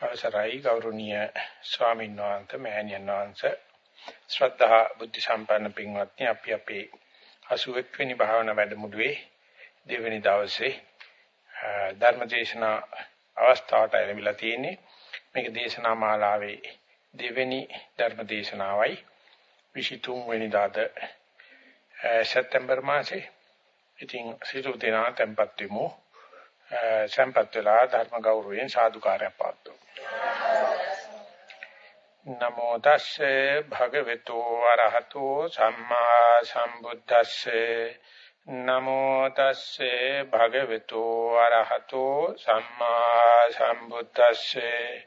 අවසරයි ගෞරවනීය ස්වාමීන් වහන්සේ මෑණියන් වහන්සේ. ශ්‍රද්ධා බුද්ධ සම්පන්න පින්වත්නි අපි අපේ 81 වෙනි භාවනා වැඩමුළුවේ දෙවෙනි දවසේ ධර්මදේශනා අවස්ථාවට ලැබිලා තියෙන්නේ. මේක දේශනා මාලාවේ දෙවෙනි ධර්මදේශනාවයි. 23 වෙනිදාද සැප්තැම්බර් මාසේ. ඉතින් සිසු දිනා tempත් වෙමු. සම්පත් වෙලා ධර්ම ගෞරවයෙන් සාදුකාරයක් පවත්වමු. නමෝ තස්සේ භගවතු වරහතෝ සම්මා සම්බුද්දස්සේ. නමෝ තස්සේ භගවතු වරහතෝ සම්මා සම්බුද්දස්සේ.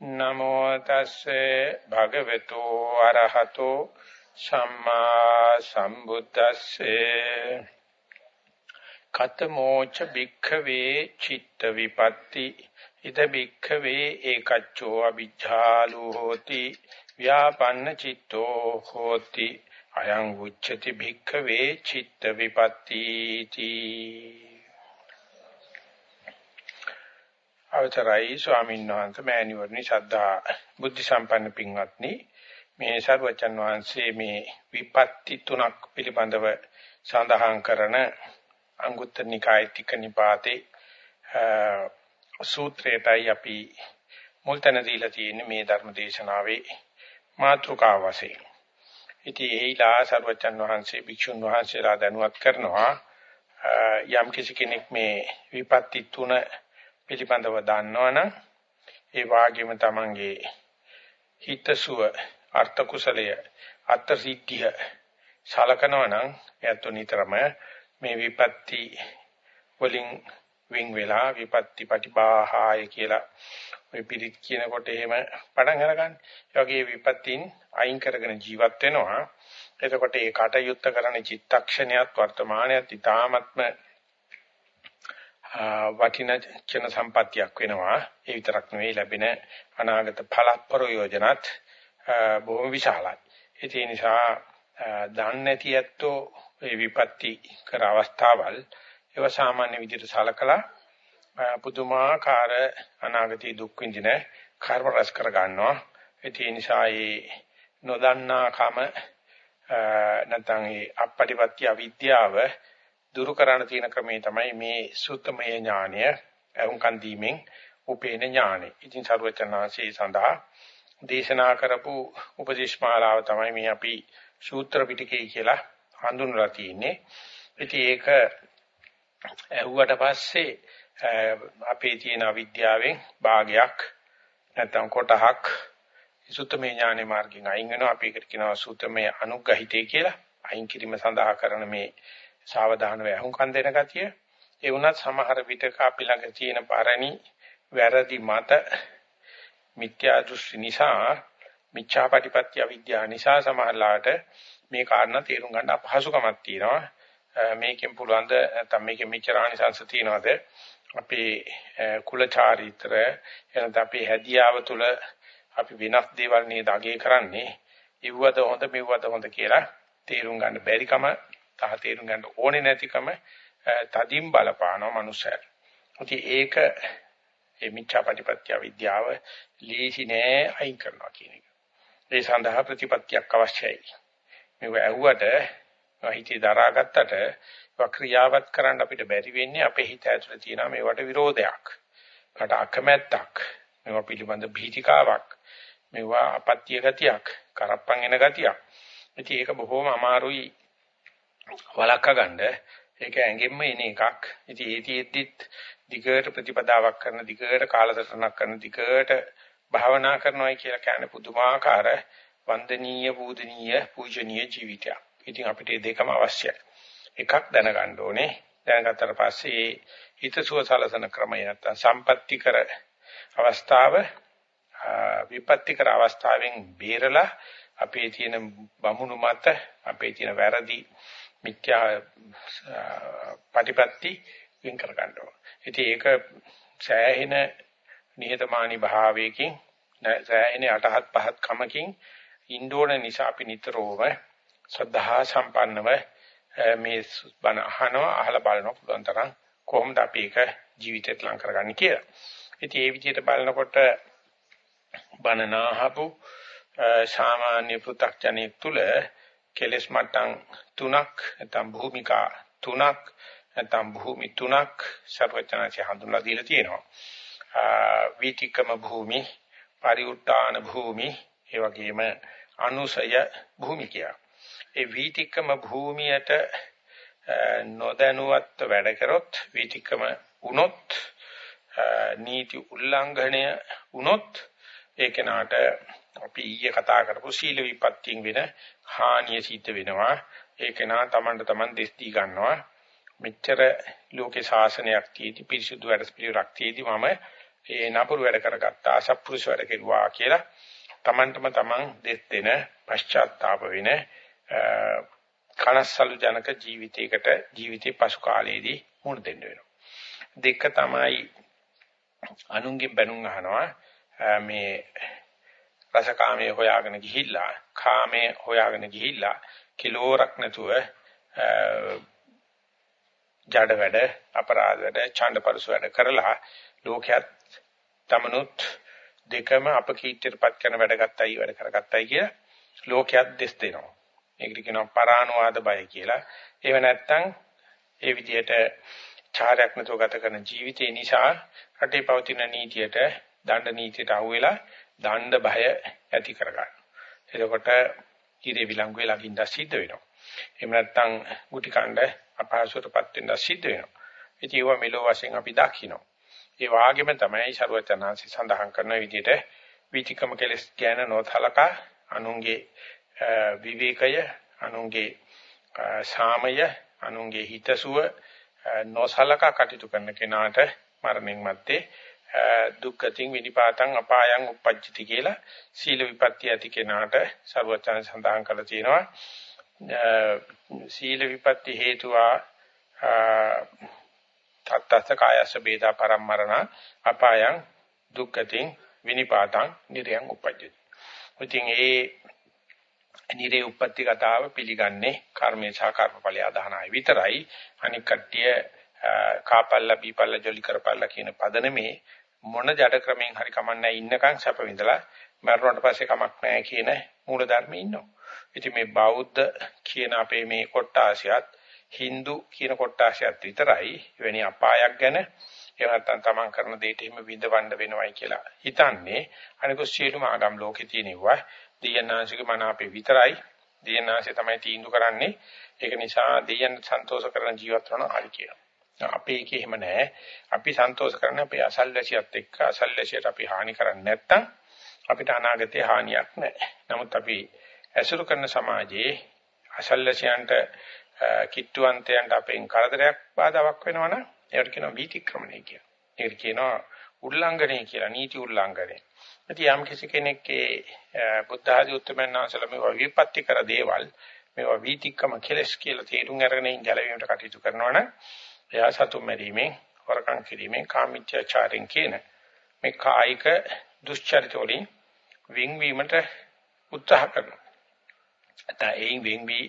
නමෝ තස්සේ භගවතු වරහතෝ සම්මා සම්බුද්දස්සේ. කතමෝච භික්ඛවේ චිත්ත විපatti ඉද බික්ඛවේ ඒකච්චෝ අ비ජ්ජාලෝ හෝති ව්‍යාපන්න චිත්තෝ හෝති අයං උච්චති භික්ඛවේ චිත්ත විපatti තී අවතරයි ස්වාමීන් වහන්සේ මෑණිවරණි ශ්‍රද්ධා බුද්ධ සම්පන්න පින්වත්නි. මේ සර්වචන් වහන්සේ මේ විපatti තුනක් පිළිබඳව සඳහන් කරන අංගුත්තර නිකාය ටික නිපාතේ සූත්‍රයටයි අපි මුල් තැන දීලා තියෙන්නේ මේ ධර්ම දේශනාවේ මාතෘකාව වශයෙන්. ඉතින් ඒලා සර්වචන් වහන්සේ භික්ෂුන් වහන්සේලා දැනුවත් කරනවා යම් කිසි කෙනෙක් මේ විපත්ති තුන පිළිබඳව දන්නවනම් ඒ වාගේම තමන්ගේ හිතසුව අර්ථ කුසලය අර්ථ සිද්ධිය සලකනවනම් එයත් නිතරම මේ විපත්ති වලින් වින් වෙලා විපත්ති පටිභාහාය කියලා ඔය පිළිත් කියනකොට එහෙම පටන් අරගන්න. ඒ වගේ විපත්තින් අයින් කරගෙන ජීවත් වෙනවා. එතකොට ඒ කටයුත්ත කරන චිත්තක්ෂණයත් වර්තමානයත් ඊ타ත්ම වටින චන සම්පත්තියක් වෙනවා. ඒ විතරක් නෙවෙයි ලැබෙන අනාගත ඵල ප්‍රයෝජනත් බොහොම විශාලයි. ඒ නිසා දන්නේ නැති ඇත්තෝ මේ විපත්ති කර අවස්ථාවල් ඒවා සාමාන්‍ය විදිහට සලකලා පුදුමාකාර අනාගතී දුක් විඳින කර්ම රැස් කර ගන්නවා. ඒ නිසා ඒ නොදන්නා කම නැත්නම් ඒ අපපටිපත්‍ය අවිද්‍යාව දුරු කරන්න තියෙන ක්‍රමේ තමයි මේ සුත්තමය ඥානය අහුම්කන් දීමෙන් උපේන ඥානෙ. ඉතින් සරුවචනාංශයේ සඳහා දේශනා කරපු උපදේශමාලාව තමයි මේ අපි සූත්‍ර පිටකේ කියලා හඳුන්වලා තියෙන්නේ. ඉතින් ඒක ඇහුවට පස්සේ අපේ තියෙන අවිද්‍යාවෙන් භාගයක් නැත්නම් කොටහක් සුත්තමේ ඥානේ මාර්ගයෙන් අයින් වෙනවා. අපි ඒකට කියනවා සුත්තමේ අනුග්‍රහිතය කියලා. අයින් කිරීම සඳහා කරන මේ සාවධානව අහුම්කම් දෙන ගතිය. ඒ වුණත් සමහර විටක අපි ළඟ තියෙන පරණි වැරදි මත මිත්‍යා දෘෂ්ටි නිසා මිච්ඡාපටිපත්‍ය අවිද්‍යාව නිසා සමහරලාට මේ කාරණා තේරුම් ගන්න අපහසුකමක් තියෙනවා. මේකෙන් පුළුවන් ද නැත්නම් මේකෙන් මෙච්චර ආනිසංශ තියනවාද අපේ කුල චාරිත්‍ර එනත අපේ හැදියාව තුළ අපි වෙනස් දේවල් නේද අගේ කරන්නේ ඉව්වද හොඳ මෙව්වද හොඳ කියලා තේරුම් ගන්න බැරිකම තහ තේරුම් ගන්න ඕනේ නැතිකම තදින් බලපානවා මනුස්සයර. ඉතින් ඒක ඒ මිච්ඡාපටිපත්‍ය විද්‍යාව ලීසි නෑ අයින් කරනවා කියන එක. ඒ සඳහා ප්‍රතිපත්තියක් අවශ්‍යයි. මේව ඇහුවට හිතේ දරාගත්තට ක්‍රියාවත් කරන්න අපිට බැරි වෙන්නේ අපේ හිත ඇතුලේ තියෙන මේවට විරෝධයක්. කට අකමැත්තක්. මේවා පිළිබඳ භීතිකාවක්. මේවා අපත්‍ය ගතියක්, කරප්පන් එන ගතියක්. ඉතින් ඒක බොහොම අමාරුයි වළක්වා ගන්න. ඒක ඇඟෙන්න එන එකක්. ඉතින් ඒතිෙද්දිත් දිගට ප්‍රතිපදාවක් කරන දිගට කාලසටහනක් කරන දිගට භාවනා කරනවායි කියලා කියන්නේ පුදුමාකාර වන්දනීය පූජනීය පූජනීය ජීවිතයක්. ඉතින් අපිට මේ දෙකම අවශ්‍යයි. එකක් දැනගන්න ඕනේ. දැනගත්තට පස්සේ හිතසුව සලසන ක්‍රමය නැත්තම් සම්පatti කර අවස්ථාව විපත්ති කර අවස්ථාවෙන් බේරලා අපේ තියෙන බමුණු මත අපේ තියෙන වැරදි මිත්‍යා ප්‍රතිපatti වෙන් කර ගන්න ඕන. ඉතින් ඒක සෑහෙන නිහතමානී භාවයකින් සෑහෙන අටහත් පහත් කමකින් ඉන්ඩෝන නිසා අපි නිතරම ශ්‍රද්ධා සම්පන්නව මේ බණ අහනවා අහලා බලනවා පුළුවන් තරම් කොහොමද අපි ඒක ජීවිතේට ලං කරගන්නේ කියලා. ඉතින් ඒ විදිහට බලනකොට බනනාහපු සාමාන්‍ය පෘථග්ජනෙක් තුල කෙලස් මට්ටම් තුනක් නැත්නම් භූමිකා තුනක් නැත්නම් භූමි තුනක් ਸਰවචනච හඳුන්ලා දීලා තියෙනවා. වීතිකම භූමි, පරිඋත්තාන භූමි, ඒ වගේම අනුසය භූමි කියා. ඒ වීතිකම භූමියට නොදැනුවත් වැඩ කරොත් වීතිකම වුණොත් නීති උල්ලංඝනය වුණොත් ඒ කෙනාට අපි ඊයේ කතා කරපු සීල විපත්තියෙන් වෙන හානිය සිද්ධ වෙනවා. ඒ කෙනා Tamanට Taman දෙස් දී ගන්නවා. මෙච්චර ලෝකේ ශාසනයක් තියදී පිරිසුදු වැඩ පිළිවෙලක් තියදී මම ඒ නපුරු වැඩ කරගත්තා අසත්පුරුෂ වැඩ කෙරුවා කියලා Tamanටම Taman දෙස් දෙන පශ්චාත්තාප වෙන කනස්සලු ජනක ජීවිතයකට ජීවිතේ පසු කාලයේදී මුහුණ දෙන්න වෙනවා. දෙක තමයි අනුන්ගෙන් බැනුම් අහනවා මේ රසකාමයේ හොයාගෙන ගිහිල්ලා කාමයේ හොයාගෙන ගිහිල්ලා කිලෝරක් නැතුව ජඩ වැඩ අපරාධ වැඩ ඡණ්ඩපරස වැඩ කරලා ලෝකයක් තමනුත් දෙකම අපකීර්තියටපත් කරන වැඩ ගත්තයි වැඩ කරගත්තයි කිය ලෝකයක් දෙස් දෙනවා. ඒකට කියනවා පරානුවාද බය කියලා. ඒව නැත්තම් ඒ විදිහට චාරයක් නැතුව ගත කරන ජීවිතේ නිසා රටේ පවතින නීතියට, දඬ නීතියට අහුවෙලා දඬ බය ඇති කරගන්න. එතකොට ඊදී විලංගුවේ ලඟින්ද සිද්ධ වෙනවා. එහෙම නැත්තම් ගුටි කණ්ඩ අපහසුතාවපත් වෙන්න සිද්ධ වෙනවා. ඉතින් ඒවා මෙලෝ වශයෙන් අපි දකිනවා. ඒ වාගේම තමයි ਸਰවචනාංශي සඳහන් කරන විදිහට විචිකම කෙලස් කියන නොතලක අනුන්ගේ විවේකය අනුන්ගේ සාමය අනුන්ගේ හිතසුව නොසලකා කටයුතු කරන කෙනාට මරණින් මත්තේ දුක්ඛතින් විනිපාතං අපායං උපජ්ජති කියලා සීල විපත්‍ය ඇති කෙනාට සර්වචන සඳහන් කරලා තියෙනවා සීල විපත්‍ය හේතුවා තත්තස්ස කායස්ස බේදා පරම්මරණ අපායං දුක්ඛතින් විනිපාතං නිරයන් උපජ්ජති. ඉතින් ඒ නිරේ උප්පත්ති කතාව පිළිගන්නේ කර්මේ සහ කර්මඵලය අදහනයි විතරයි. අනික් කට්ටිය කාපල්ලා බීපල්ලා ජොලි කරපල්ලා කියන පදනමේ මොන ජඩ ක්‍රමෙන් හරි කමන්නේ ඉන්නකන් සැප විඳලා මරුණට පස්සේ කමක් නැහැ කියන මූල ධර්මයේ ඉන්නවා. ඉතින් මේ බෞද්ධ කියන අපේ මේ කොට්ටාසියත් Hindu කියන කොට්ටාසියත් විතරයි වෙණි අපායක් ගැන එහෙම නැත්නම් තමන් කරන දෙයට හිම විඳවන්න වෙනවයි කියලා හිතන්නේ අනිකුත් සියලුම ආගම් ලෝකේ තියෙනවා දෙයනාසික මන අපේ විතරයි. දෙයනාසිය තමයි තීන්දුව කරන්නේ. ඒක නිසා දෙයයන් සන්තෝෂ කරන ජීවත් වෙනවා හරි කියනවා අපේ එකේ එහෙම නැහැ. අපි සන්තෝෂ කරන්නේ අපේ අසල්වැසියත් එක්ක. අසල්වැසියට අපි හානි කරන්නේ නැත්තම් අපිට අනාගතේ හානියක් නැහැ. නමුත් අපි ඇසුරු කරන සමාජයේ අසල්වැසියන්ට කිට්ටුවන්තයන්ට අපෙන් කරදරයක් බාධාවක් වෙනවනම් ඒකට කියනවා වීතික්‍රමණය කියලා. ඒකට කියනවා උල්ලංඝනය කියලා නීති උල්ලංඝනය. ඉතින් යම් කිසි කෙනෙක්ගේ බුද්ධ ආදී උත්තරමනාසල මේවා විපත්ති කර දේවල් මේවා වීතික්‍රම කෙලස් කියලා තේරුම් අරගෙන ගැලවීමට කටයුතු කරනවනම් එයා සතුම් මැරීමෙන් වරකම් කිරීමෙන් කාමීත්‍යචාරයෙන් කියන මේ කායික දුෂ්චරිත වලින් වින්වීමට උත්සාහ කරනවා. නැත්නම් එයින් වෙන්වි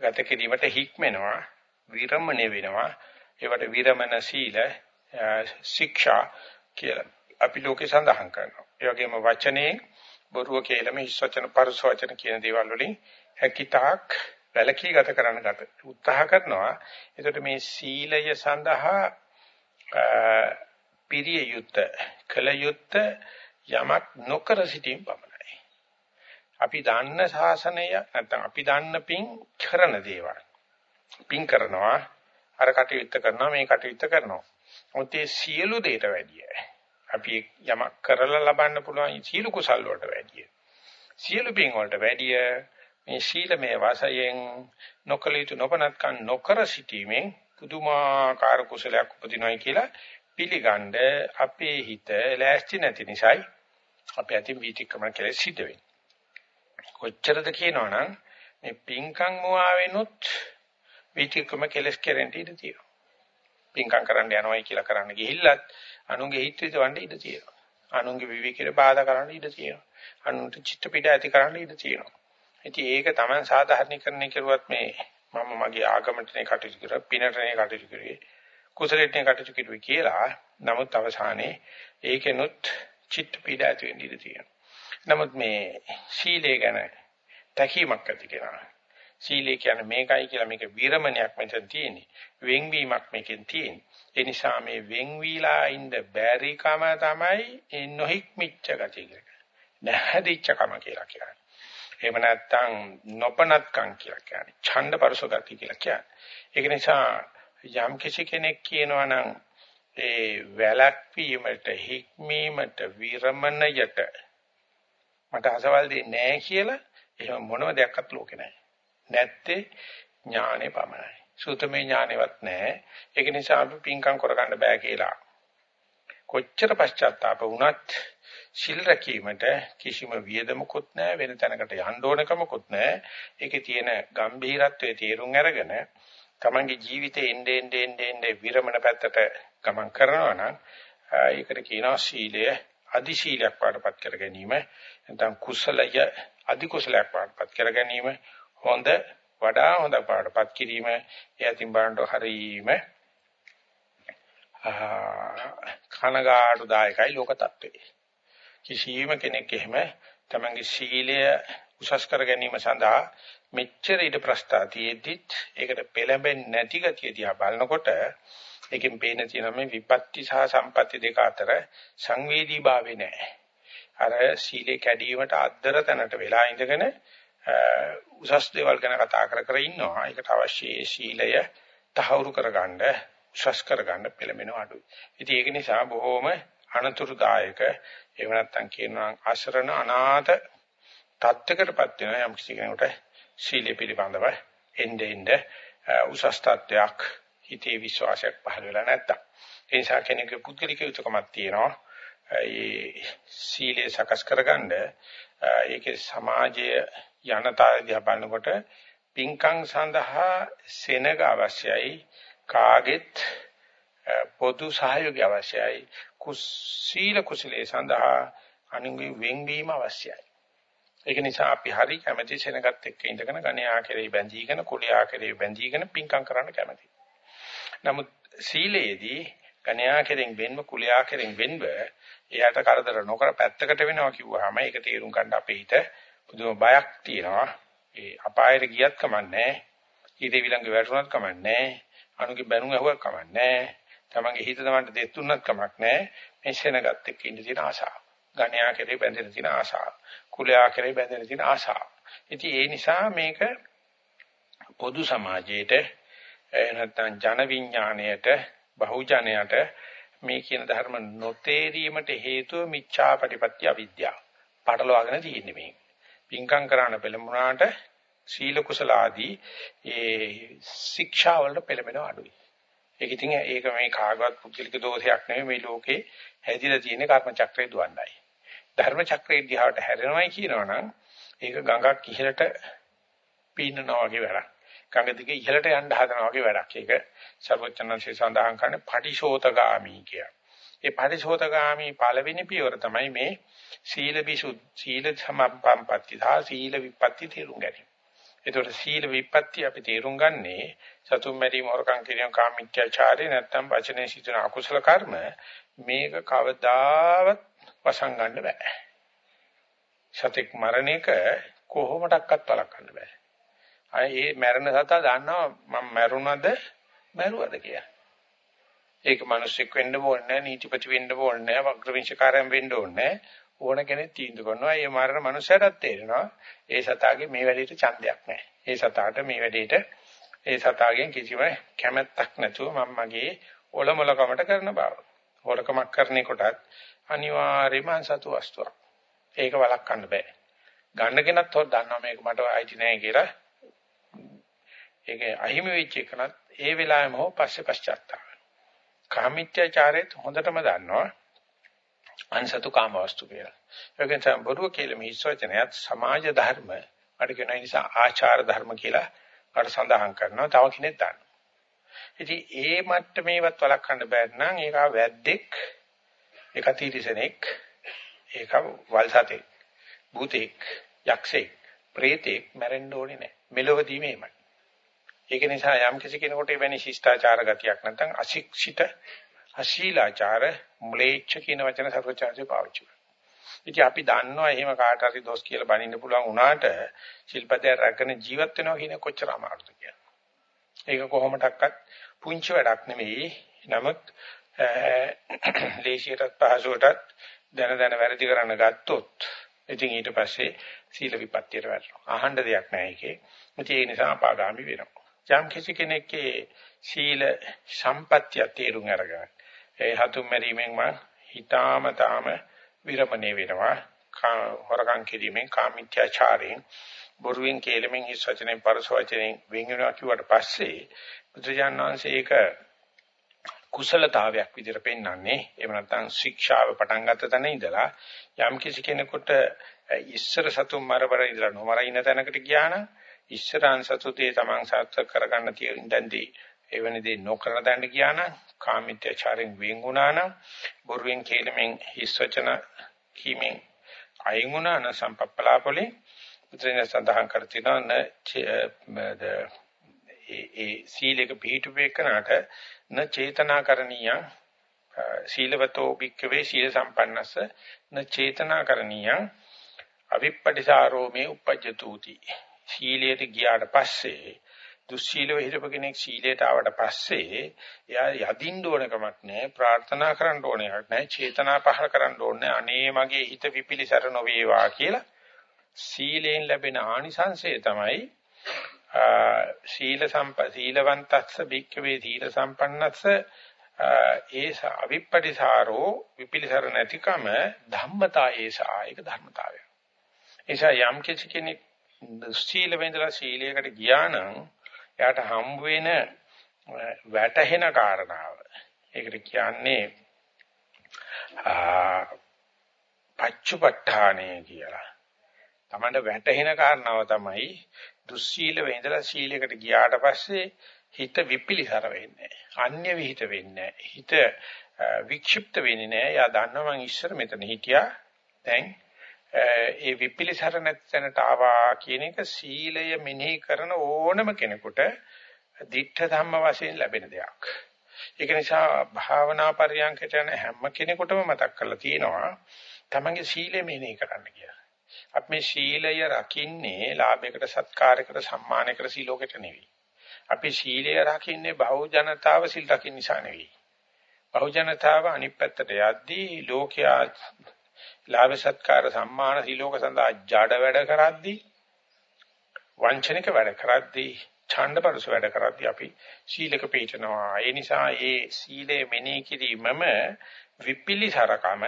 ගත කිරීමට හික්මෙනවා විරමණය වෙනවා ඒවට විරමණ සීල ශික්ෂා කියලා අපි ලෝකේ සඳහන් කරනවා ඒ වගේම වචනේ බොරුව කියලාම හිස් වචන පරස වචන කියන දේවල් වලින් හැකිතාක් වැලකී ගත කරන්න ගත උත්සාහ කරනවා ඒකට මේ සීලය සඳහා පිරිය යුත්ත කල යුත්ත යමක් නොකර සිටීම පමණයි අපි දන්න ශාසනය නැත්නම් අපි දන්න පින් කරන දේවල්. පින් කරනවා අර කටයුත්ත කරනවා මේ කටයුත්ත කරනවා. මොකද මේ සියලු දේට වැඩිය. අපි යමක් කරලා ලබන්න පුළුවන් සියලු කුසල් වලට වැඩිය. සියලු පින් වලට වැඩිය මේ සීලමය වාසයෙන් නොකලිතු නොපනත්කම් නොකර සිටීමෙන් පුදුමාකාර කුසලයක් උපදිනවායි කියලා පිළිගන්න අපේ හිත ලෑස්ති නැති නිසායි අපේ අතින් වීතික්‍රමණ කියලා සිද්ධ වෙන්නේ. කොච්චරද කියනවනම් මේ පින්කම් මොවා වෙනුත් විචිකම කෙලස් කෙරෙන්න ඉඩ තියෙනවා. පින්කම් කරන්න යනවයි කියලා කරන්න ගිහිල්ලත් අනුන්ගේ හිත විදවන්න ඉඩ තියෙනවා. අනුන්ගේ විවිකේට බාධා කරන්න ඉඩ තියෙනවා. අනුන්ට චිත්ත පීඩ ඇති කරන්න ඉඩ තියෙනවා. ඉතින් ඒක තමයි සාධාරණීකරණය කරුවත් මේ මම මගේ ආගමටනේ කටයුතු කරා පිනටනේ කටයුතු කරේ කුසලෙටනේ කටයුතු කරුවේ කියලා. නමුත් අවසානයේ ඒකෙනුත් චිත්ත පීඩ ඇති වෙන්න ඉඩ තියෙනවා. නමුත් මේ සීලය ගැන තැකීමක් ඇති කෙනා සීලය කියන්නේ මේකයි කියලා මේක විරමණයක් මෙතන තියෙන්නේ. වෙන්වීමක් මේකෙන් තියෙන්නේ. ඒ නිසා මේ වෙන්වීලා ඉන්න බැරිකම තමයි ඒ නොහික්මිච්ච ගතිය කියලා. නැහැදිච්චකම කියලා කියන්නේ. එහෙම නැත්නම් නොපනත්කම් කියලා කියන්නේ. ඡණ්ඩ පරස ගතිය කියලා කියන්නේ. ඒක නිසා යම් කිසි කෙනෙක් කියනවා නම් ඒ වැලක්වීමට හික්මීමට විරමණයට මට අසවල් දෙන්නේ නැහැ කියලා එහෙම මොනම දෙයක්වත් ලෝකේ නැහැ. නැත්තේ ඥානෙ පමණයි. සූතමේ ඥානෙවත් නැහැ. ඒක නිසා අපි පින්කම් කරගන්න බෑ කියලා. කොච්චර පශ්චාත්තාප වුණත් සිල් රැකීමට කිසිම වියදමකුත් නැහැ වෙන තැනකට යන්න ඕනකමකුත් නැහැ. ඒකේ තියෙන gambhiratwයේ තේරුම් අරගෙන තමන්ගේ ජීවිතේ එnde ende ende ende විරමණ පැත්තට ගමන් කරනවා නම් ඒකට කියනවා සීලය අදි ශීලයක් වඩපත් කර ගැනීම නැත්නම් කුසලය අදි කුසලයක් වඩපත් කර ගැනීම හොඳ වඩා හොඳ පාඩපත් කිරීම එයතින් බලන්න හරීම කනගාටුදායකයි ලෝක තත්ත්වේ කිසියම් කෙනෙක් එහෙම තමන්ගේ සීලය උසස් කර ගැනීම සඳහා මෙච්චර ඊට ප්‍රස්තාතියෙදිත් ඒකට පෙළඹෙන්නේ නැති ගතිය දිහා බලනකොට ඒකෙන් පේන තියෙන මේ විපත්ති සහ සම්පatti දෙක අතර සංවේදී භාවේ නැහැ. අර සීලේ කැඩීමට අද්දර තැනට වෙලා ඉඳගෙන උසස් දේවල් ගැන කතා කර කර ඉන්නවා. ඒකට අවශ්‍ය සීලය තහවුරු කරගන්න, උසස් කරගන්න පෙළඹෙන අඩුයි. ඉතින් ඒක නිසා බොහොම අනතුරුදායක එහෙම නැත්නම් කියනවා අසරණ අනාථ තත්ත්වයකටපත් වෙනවා යම් කිසි කෙනෙකුට සීලය පිළිබඳව එnde ende උසස් තත්ත්වයක් හිතේ විශ්වාසයක් පහළ වෙලා නැත්තම්. ඒ නිසා කෙනෙකුගේ පුද්ගලික යුතුයකමක් තියෙනවා. ඒ සීලය සකස් කරගන්න ඒකේ සමාජයේ යනතාවදී බලනකොට පින්කම් සඳහා සෙනග අවශ්‍යයි කාගෙත් පොදු සහයෝගය අවශ්‍යයි කුසීල කුසලයේ සඳහා අනුන්ගේ වෙන්වීම අවශ්‍යයි. ඒක නිසා අපි හරි කැමැති සෙනගත් එක්ක ඉඳගෙන ගණ්‍යා කෙරෙහි බැඳීගෙන කුලියා කෙරෙහි බැඳීගෙන පින්කම් කරන්න කැමැති නමුත් සීලයේදී කණ්‍යා කෙරෙන් වෙන්ව කුලයා කෙරෙන් වෙන්ව එයාට කරදර නොකර පැත්තකට වෙනවා කිව්වහම ඒක තේරුම් ගන්න අපේ හිත පුදුම බයක් තියෙනවා. ඒ අපායට ගියත් කමන්නේ ඊට විලංග වැටුණත් කමන්නේ අනුගේ බැනුම් ඇහුවක් කමන්නේ තමන්ගේ හිත තමන්ට දෙතුන්නත් කමක් නැහැ මේ සෙනගත් එක්ක ඉන්න තියෙන ආශාව. ගණ්‍යා කෙරේ බැඳෙන තියෙන ආශාව. කුලයා කෙරේ බැඳෙන තියෙන ආශාව. ඉතින් ඒ නිසා මේක පොදු සමාජයේට නැත්නම් ජන විඥාණයට බහුජනයට මේ කියන ධර්ම නොතේරීමට හේතුව මිච්ඡාපටිපත්‍ය අවිද්‍යාව. පටලවාගෙන තියෙන්නේ මේ. පින්කම් කරන්න පෙළඹුණාට සීල කුසල ආදී ඒ ශික්ෂා වලට පෙළඹෙන අඩුයි. ඒක ඉතින් ඒක මේ කාගවත් පුද්ගලික දෝෂයක් නෙවෙයි මේ ලෝකේ හැදිලා තියෙන කර්ම චක්‍රය දුවන්නයි. ධර්ම චක්‍රයේ දිහාට හැරෙනවයි කියනවනම් ඒක ගඟක් ඉහළට පීනනවා වගේ වැඩක්. ගඟ දිගේ ඉහළට යන්න හදනවා වගේ වැඩක්. ඒක සර්වචනන්සේ සඳහන් කරන්නේ පටිශෝතගාමි කිය. ඒ පටිශෝතගාමි පළවෙනි පියවර තමයි මේ සීල විසුද්ධ සීල සම්පම්පත්ති දා සීල විපත්ති තේරුම් ගැනීම. ඒතකොට සීල විපත්ති අපි තේරුම් ගන්නේ සතුම් මැරීම හොරකම් කිරීම කාමීත්‍යාචාරය නැත්නම් වචනේ සිදුන අකුසල කර්ම මේක කවදාවත් වසන් ගන්න බෑ. සතෙක් මරණ එක කොහොමඩක්වත් වළක්වන්න බෑ. අය ඒ මැරෙන සතා දන්නවා මම මැරුණද මැරුවද කියලා. ඒක මිනිස්සෙක් වෙන්න ඕනේ නැහැ, නීතිපති වෙන්න ඕනේ නැහැ, වග්‍රවිංශකාරයන් වෙන්න ඕනේ නැහැ. ඕන කෙනෙක් තීන්දුව කරනවා. ඒ මරණ මනුස්සයටත් තේරෙනවා ඒ සතාගේ මේ වැඩේට ඡන්දයක් නැහැ. ඒ සතාට මේ වැඩේට ඒ සතාගෙන් කිසිම කැමැත්තක් නැතුව මම මගේ ඔලොමලකමට කරන බව. හොරකමක් කරන කොටත් අනිවාර්යයෙන්ම සතු වස්තුවක්. ඒක වළක්වන්න බෑ. ගන්න කෙනත් හොත් දන්නවා මේක මට අයිති නෑ කියලා ඒක අහිමි වෙච්ච එකනත් ඒ වෙලාවෙම හෝ පස්සේ පශ්චාත්තාප කාමීත්‍යචාරයත් හොඳටම දන්නවා අන්සතු කාමවස්තු කියලා. ඒකෙන් තමයි බොරුව කියලා මේ ඉස්වචනයත් සමාජ ධර්ම අර කියන නිසා ආචාර ධර්ම කියලා අර සඳහන් කරනවා. තව කෙනෙක් දන්නවා. ඉතින් ඒ මට්ටමේවත් වළක්වන්න බැරි නම් ඒක වැද්දෙක් ඒක තීරිසනෙක් ඒක වල්සතෙක් භූතෙක් යක්ෂයෙක් ප්‍රේතෙක් මැරෙන්න ඕනේ නැහැ. මෙලොවදීම එමය. ඒක නිසා යම් කිසි කෙනෙකුට එවැනි ශිෂ්ටාචාර ගතියක් නැත්නම් අශික්ෂිත අශීලාචාර මුලේච්ඡ කියන වචන සර්වචාර්ය පාවිච්චි කරනවා. ඉතින් අපි දන්නවා එහෙම කාට හරි දොස් කියලා බනින්න පුළුවන් වුණාට ශිල්පදේ රැගෙන ජීවත් වෙනවා කියන කොච්චර අමාරුද කියලා. ඒක කොහොමඩක්වත් පුංචි වැඩක් නෙවෙයි. නමුත් ලේසියටත් පහසුවටත් දැන දැන වැරදි කරන්න ගත්තොත් ඉතින් ඊට පස්සේ සීල විපත්තියට වැටෙනවා. අහන්න දෙයක් නැහැ ඒකේ. ඒ නිසා අපාගාමි වෙනවා. යම් කිසි කෙනෙක්ගේ සීල සම්පත්‍ය තේරුම් අරගෙන ඒ හතුම් මරීමෙන් මා හිතාමතාම විරමණය වෙනවා. හොරකම් කිරීමෙන් කාමීත්‍යාචාරයෙන් බොරුවෙන් කේලමෙන් හිස් වචනෙන් පරස වචනෙන් වෙන් වෙනවා කිව්වට පස්සේ බුදුජානනාංශ ඒක කුසලතාවයක් විදිහට පෙන්වන්නේ එහෙම නැත්නම් ශික්ෂාව පටන් ගත්ත තැන ඉඳලා යම් කිසි කෙනෙකුට ඉස්සර සතුන් මරබර ඉඳලා නොමර ඉන්න තැනකට ගියා නම් ඉස්සරන් සතුතේ තමන් සාර්ථක කරගන්න තියෙන ඉඳන්දී එවැනි දේ නොකරන තැනට ගියා නම් කාමිත්‍යචාරයෙන් වෙන් වුණා නම් බොරුවෙන් කේලමෙන් හිස් වචන කීමෙන් අයින් වුණා නම් සම්පප්පලාපලේ උත්‍රේන සඳහන් කර තිනවා ඒ ඒ සීලයක පිළිපෙකනට න චේතනාකරණීය සීලවතෝ භික්ඛවේ සීල සම්පන්නස්ස න චේතනාකරණීය අවිප්පටිසාරෝ මේ uppajjatuti සීලයට ගියාට පස්සේ දුස්සීලව හිටපු කෙනෙක් සීලයට ආවට පස්සේ එයා යදින්න ඕන කමක් නැහැ ප්‍රාර්ථනා කරන්න ඕන එකක් නැහැ චේතනා පහල කරන්න ඕනේ අනේ මගේ හිත විපිලිසර නොවේවා කියලා සීලෙන් ලැබෙන ආනිසංසය තමයි සීල සම්ප සීලවන්තස්ස භික්ඛවේ සීල සම්පන්නස්ස ඒ අවිප්පටිසාරෝ විපිලිසර නැතිකම ධම්මතා ඒසා ඒක ධර්මතාවය. ඒසා යම් කිසි කෙනෙක් සීල වෙන්දලා සීලයකට ගියා නම් එයාට හම්බ වෙන වැටහෙන කාරණාව. ඒකට කියන්නේ පච්චුපට්ඨානය කියලා. තමන්ට වැටහෙන කාරණාව තමයි දුස්සීලව ඉඳලා සීලයකට ගියාට පස්සේ හිත විපිලිසර වෙන්නේ අන්‍ය විහිිත වෙන්නේ හිත වික්ෂිප්ත වෙන්නේ නැහැ. යා දන්නවා මං ඉස්සර මෙතන හිටියා. දැන් ඒ විපිලිසර නැත්ැනට ආවා කියන එක සීලය මෙනෙහි කරන ඕනම කෙනෙකුට දිඨ ධම්ම වශයෙන් ලැබෙන දෙයක්. ඒක නිසා භාවනා පරියන්කට යන හැම කෙනෙකුටම මතක් කරලා තියෙනවා තමන්ගේ සීලය මෙනෙහි කරන්න කියලා. අපි මේ සීලය රකින්නේ ලාභයකට සත්කාරයකට සම්මානයකට සීලෝකයට නෙවෙයි. අපි සීලය රකින්නේ බහු ජනතාව සිල් රකින්න නිසා නෙවෙයි. බහු ජනතාව අනිත් පැත්තට යද්දී ලෝකයා ලාභ සත්කාර සම්මාන සීලෝක සඳහා ජඩ වැඩ කරද්දී වංචනික වැඩ කරද්දී ඡණ්ඩපරස වැඩ කරද්දී අපි සීලක පිළිතනවා. ඒ නිසා ඒ සීලය මෙනෙහි කිරීමම විපිලිසරකම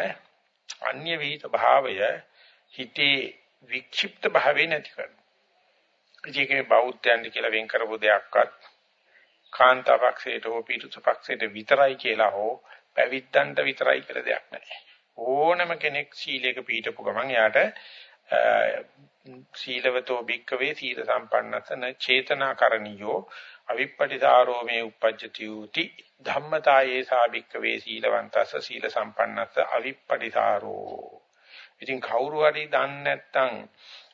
අන්‍ය විහිිත භාවය හිතේ වික්ෂිප්ත භාවය නැති කරනවා. ඒකේ බෞද්ධයන් කියලා වෙන් කරපු දෙයක්වත් කාන්තාවක්සයට හෝ පිටුසපක්සයට විතරයි කියලා හෝ පැවිද්දන්ට විතරයි කියලා දෙයක් නැහැ. ඕනම කෙනෙක් සීලයක පිළිපදපු ගමන් යාට සීලවතෝ භික්කවේ සීල සම්පන්නසන චේතනාකරණියෝ අවිප්පටිසාරෝ මේ uppajjati uti ධම්මතායේ සාභික්කවේ සීලවන්තස්ස සීල සම්පන්නස්ස අවිප්පටිසාරෝ ඉතින් කවුරු හරි දන්නේ නැත්නම්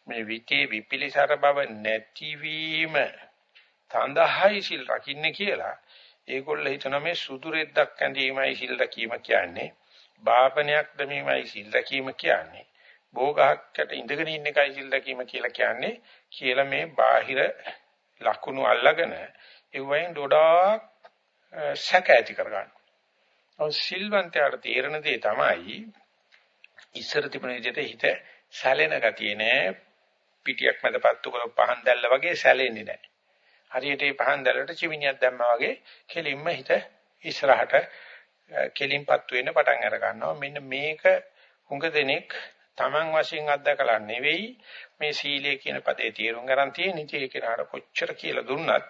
මේ විතේ විපිලිසර බව නැතිවීම තඳහයි සිල් රකින්නේ කියලා ඒගොල්ල හිතන මේ සුදු රෙද්දක් ඇඳීමයි සිල් රකීම කියන්නේ. බාපනයක් දැමීමයි සිල් රැකීම කියන්නේ. භෝගහක්කට ඉඳගෙන ඉන්න එකයි සිල් රැකීම කියලා කියන්නේ කියලා මේ බාහිර ලකුණු අල්ලගෙන ඒ වයින් ගොඩාක් සැක ඇති කරගන්න. ඔව් සිල්වන්තයාට තේරෙන දේ තමයි ඉස්සර තිබුණ විදිහට හිත සැලෙන ගතිය නෑ පිටියක් මැද පත්තු කර පහන් දැල්ල වගේ සැලෙන්නේ නෑ. හරියට මේ පහන් දැල්ලට චිමිනියක් දැම්මා වගේ කෙලින්ම හිත ඉස්සරහට කෙලින්පත් වෙන්න පටන් අර ගන්නවා. මෙන්න මේක හුඟ දෙනෙක් Taman වශයෙන් අත්දකලා නෙවෙයි මේ සීලය කියන පදේ තේරුම් ගන්න තියෙන ඉතින් ඒක නාට කොච්චර කියලා දුන්නත්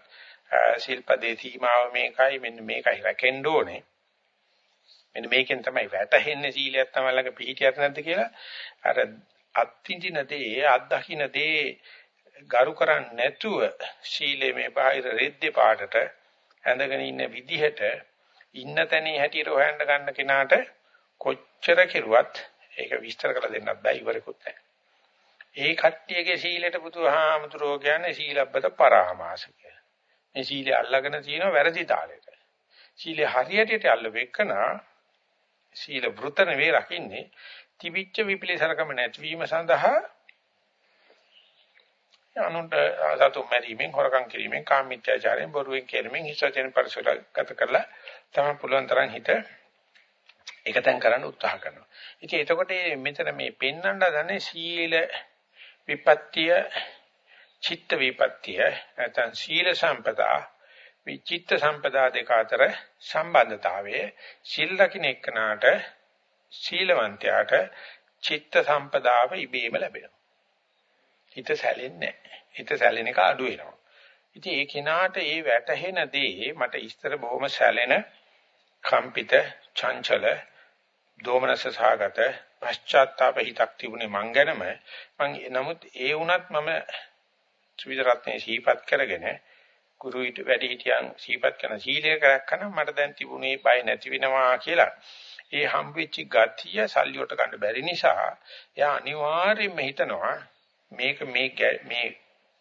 සීල්පදේ සීමාව මේකයි මෙන්න මේකයි රැකෙන්න ඕනේ. මෙන්න මේකෙන් තමයි වැටහෙන්නේ සීලයක් තමයි ළඟ පිළිහිටියත් නැද්ද කියලා අර අත්විඳින දේ අත්දකින්න දේ ගරු කරන්නේ නැතුව සීලේ මේ බාහිර රෙද්දේ පාටට ඇඳගෙන ඉන්න විදිහට ඉන්න තැනේ හැටියට හොයන්න ගන්න කෙනාට කොච්චර කෙරුවත් ඒක විස්තර කරලා දෙන්නත් බෑ ඉවරෙකුත් නැහැ. ඒ කට්ටියගේ සීලයට බුදුහාමුදුරෝ කියන්නේ සීලබ්බත පරාමාස කියලා. මේ සීලය අල්ලගෙන තියෙන වැරදි තාලෙට. සීලය හරියට අල්ල වෙකනා සීල වෘත නෙවෙයි රකින්නේ තිබිච්ච විපිලිසරකම නැතිවීම සඳහා අනුන්ට සතුම් මැරීමෙන් හොරකම් කිරීමෙන් කාමීත්‍යාචාරයෙන් බොරුවෙන් කියලමින් හිසචෙන් පරිසර ගත කරලා තමයි පුළුවන් තරම් හිත එකතෙන් කරන්න උත්සාහ කරනවා. ඉතින් එතකොට මෙතන මේ පෙන්වන්න දන්නේ සීල විපත්තිය චිත්ත විපත්තිය නැත්නම් සීල සම්පදා විචිත්ත සම්පදා දෙක අතර සම්බන්ධතාවය සිල් රකින්න එක්කනාට සීලවන්තයාට චිත්ත සම්පදාව ඉබේම ලැබෙනවා. හිත සැලෙන්නේ නැහැ. හිත සැලෙන එක අඩු වෙනවා. ඉතින් ඒ කිනාට ඒ වැටහෙන දේ මට ඉස්තර බොහොම සැලෙන කම්පිත චංචල දෝමනස සහගත පශ්චාත්තාප හිතක් තිබුණේ මං ගැනම මං නමුත් ඒ වුණත් මම ත්‍රිවිධ රත්නේ සීපත් කරගෙන ගුරු හිට වැඩි හිටියන් සීපත් කරන සීලය කරක්කන මට දැන් තිබුණේ බය නැති වෙනවා කියලා ඒ හම්බෙච්ච ගතිය සල්ලියට ගන්න බැරි නිසා එයා අනිවාර්යයෙන්ම හිතනවා මේක මේ මේ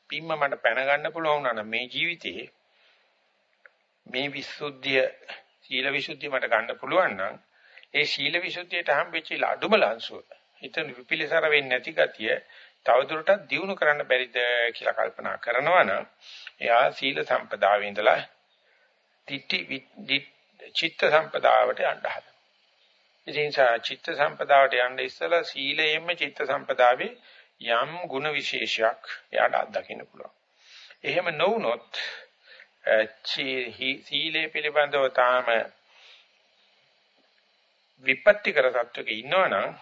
පිම්ම මට පැන ගන්න පුළුවන් නම් මේ ජීවිතේ මේ විසුද්ධිය සීල විසුද්ධිය මට ගන්න පුළුවන් නම් ඒ සීල විසුද්ධියට හම්බෙච්ච අඩුම ලංසුව හිතන විපිලිසර වෙන්නේ නැති ගතිය තවදුරටත් දියුණු කරන්න බැරිද කියලා කල්පනා කරනවා නම් එයා සීල සම්පදාවේ ඉඳලා ditthi චිත්ත සම්පදාවට යන්න හදනවා. ඉතින් චිත්ත සම්පදාවට යන්න ඉස්සලා සීලයෙන්ම චිත්ත සම්පදාවේ යම් ಗುಣ විශේෂයක් එයාට අත්දකින්න පුළුවන්. එහෙම නොවුනොත් සීලේ පිළිබඳව තාම විපත්ති කර තත්වයක ඉන්නවනම්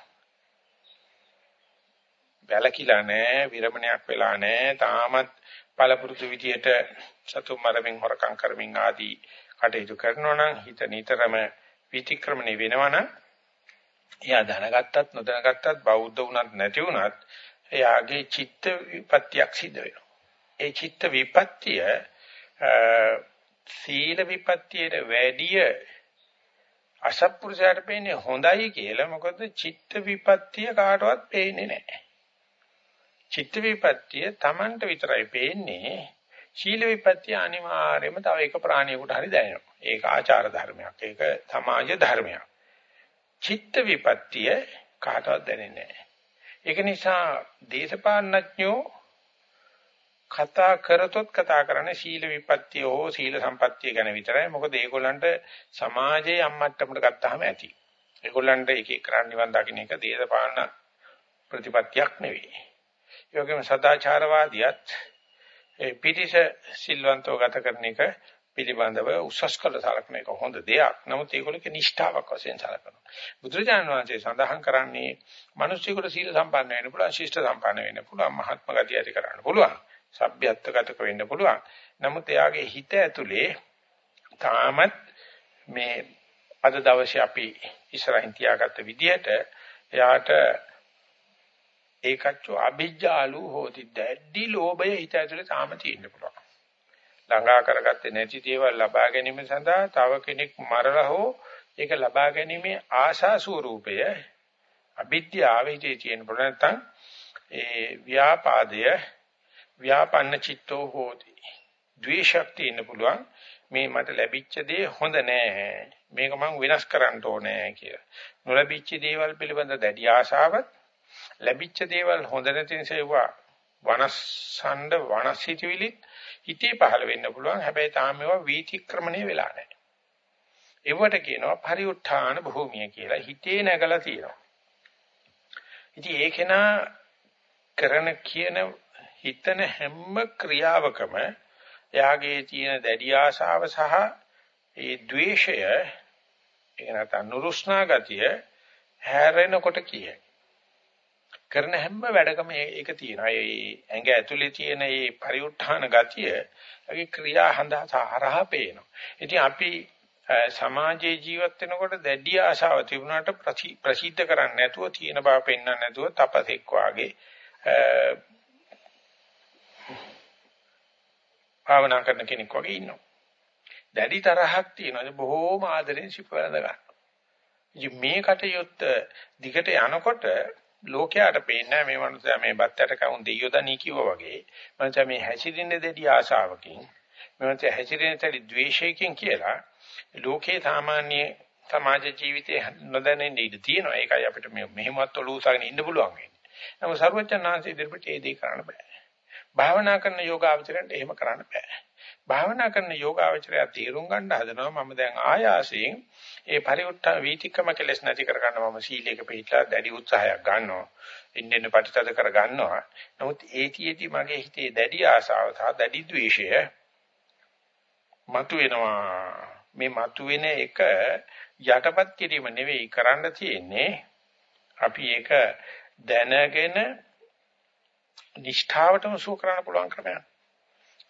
වැලකිලා නැහැ විරමණයක් වෙලා නැහැ තාමත් පළපුරුදු විදියට සතුම් මරමින් හොරකම් කරමින් ආදී කටයුතු කරනවා නම් හිත නිතරම විතික්‍රමණය වෙනවා නම් එයා දැනගත්තත් නොදැනගත්තත් බෞද්ධ වුණත් නැති වුණත් එයාගේ චිත්ත විපත්තියක් සිද්ධ වෙනවා. ඒ චිත්ත විපත්තිය සීල විපත්තියට වැඩිය අසත්පුරුෂයාට පේන්නේ හොඳයි කියලා මොකද චිත්ත විපත්තිය කාටවත් පේන්නේ නැහැ. චිත්ත විපත්තිය Tamanට විතරයි පේන්නේ. ශීල විපත්තිය අනිවාර්යයෙන්ම තව එක ප්‍රාණියෙකුට හරි දැනෙනවා. ඒක ආචාර ධර්මයක්. ඒක සමාජ ධර්මයක්. චිත්ත විපත්තිය කාටවත් දැනෙන්නේ නැහැ. ඒක නිසා දේශපාලනඥයෝ කතා කරතොත් කතා කරන්නේ සීල විපත්තිය හෝ සීල සම්පත්තිය ගැන විතරයි. මොකද ඒගොල්ලන්ට සමාජයේ අම්මට්ටමට ගත්තාම ඇති. ඒගොල්ලන්ට එක එක කරන් නිවන් දකින්න එක දේශපාලන ප්‍රතිපත්තියක් නෙවෙයි. ඒ වගේම සදාචාරවාදියත් ඒ පිටිස සිල්වන්තව ගත කරන එක පිළිබඳව උසස් කළ සලකන එක හොඳ දෙයක්. නමුත් ඒගොල්ලෝක නිෂ්ඨාවක් වශයෙන් සලකනවා. බුදුරජාණන් වහන්සේ සඳහන් කරන්නේ මිනිස්සුන්ට සීල සම්පන්න වෙන්න පුළුවන්, ශිෂ්ට සම්පන්න වෙන්න පුළුවන්, මහත්ම ගතිය ඇති කරන්න පුළුවන්, සભ્યත්වගතක වෙන්න පුළුවන්. නමුත් එයාගේ හිත ඇතුලේ තාමත් මේ අද දවසේ අපි ඉස්සරහින් තියාගත්ත විදිහට එයාට ඒකච්චෝ අභිජ්ජාලු හෝති දැඩි ලෝභය හිත ඇතුලේ තාම තියෙන්න පුළුවන්. ළඟා කරගත්තේ නැති දේවල් ලබා ගැනීම සඳහා තව කෙනෙක් මරලා හෝ ඒක ලබා ගැනීමේ ආශා ස්වરૂපය අවිද්‍යාව හිතේ තියෙන පුළුවන් නැත්නම් ඒ ව්‍යාපාදය ව්‍යාපන්න චිත්තෝ හෝති. ද්වේෂක් තියෙන්න පුළුවන්. මේ මට ලැබිච්ච දේ හොඳ නෑ. මේක මම වෙනස් කරන්න ඕනේ කියලා. නොලැබිච්ච දේවල් පිළිබඳ දැඩි ආශාවක් ලැබිච්ච දේවල් හොඳ නැති නිසා ඒවා වනස්සඬ වනසිතවිලි හිතේ පහළ වෙන්න පුළුවන්. හැබැයි තාම ඒවා වීතික්‍රමණය වෙලා නැහැ. ඒවට කියනවා පරිඋත්ථාන භූමිය කියලා. හිතේ නැගලා තියෙනවා. ඉතින් ඒකේනා කරන කියන හිතන හැම ක්‍රියාවකම එයාගේ තියෙන දැඩි ආශාව සහ ඒ द्वේෂය ඒක නැත්නම් නුරුස්නා ගතිය හැරෙනකොට කියයි. කරන හැම වැඩකම ඒක තියෙනවා. ඒ ඇඟ ඇතුලේ තියෙන මේ පරිඋත්ථාන ගතිය ඒකේ ක්‍රියා හඳා හරහා පේනවා. ඉතින් අපි සමාජයේ ජීවත් වෙනකොට දැඩි ආශාව තිබුණාට ප්‍රසිද්ධ කරන්නේ නැතුව තියෙන බව පෙන්වන්න නැතුව තපසෙක් වාගේ භාවනා කරන කෙනෙක් වගේ ඉන්නවා. දැඩි තරහක් තියෙනවා. බොහෝම ආදරෙන් සිප වැළඳ ගන්නවා. ඉතින් මේ කටයුත්ත දිගට යනකොට ලෝකයට පේන්නේ මේ මනුස්සයා මේ බත්තට කවුන් දෙයියෝ දනී කිව්වා වගේ මනුස්සයා මේ හැසිරෙන්නේ දෙටි ආශාවකින් මනුස්සයා හැසිරෙන්නේ තලි ද්වේෂයකින් කියලා ලෝකේ සාමාන්‍ය සමාජ ජීවිතේ නොදැනෙන්න ඉඩ තියෙනවා. ඒකයි අපිට මේ මෙහෙමවත් ඔලුව උසගෙන ඉන්න පුළුවන් වෙන්නේ. නමුත් සර්වඥාන්සේ ඉදිරියට ඒ දේ කරන්න බෑ. භාවනා කරන යෝගාවචරයට එහෙම කරන්න බෑ. භාවනා කරන යෝගාවචරය තීරුම් ගන්න හදනවා මම දැන් ආයාසයෙන් ඒ පරිඋත්ත වීතිකම කෙලස් නැති කර ගන්න මම සීලයක පිළිట్లా දැඩි උත්සාහයක් ගන්නවා. ඉන්නෙන් ප්‍රතිතද කර ගන්නවා. නමුත් ඒතියෙදි මගේ හිතේ දැඩි ආසාව සහ දැඩි ද්වේෂය මතුවෙනවා. මේ මතුවෙන එක යටපත් කිරීම නෙවෙයි කරන්න තියෙන්නේ. අපි ඒක දැනගෙන නිෂ්ඨාවටම සුව කරන්න පුළුවන් ක්‍රමයක්.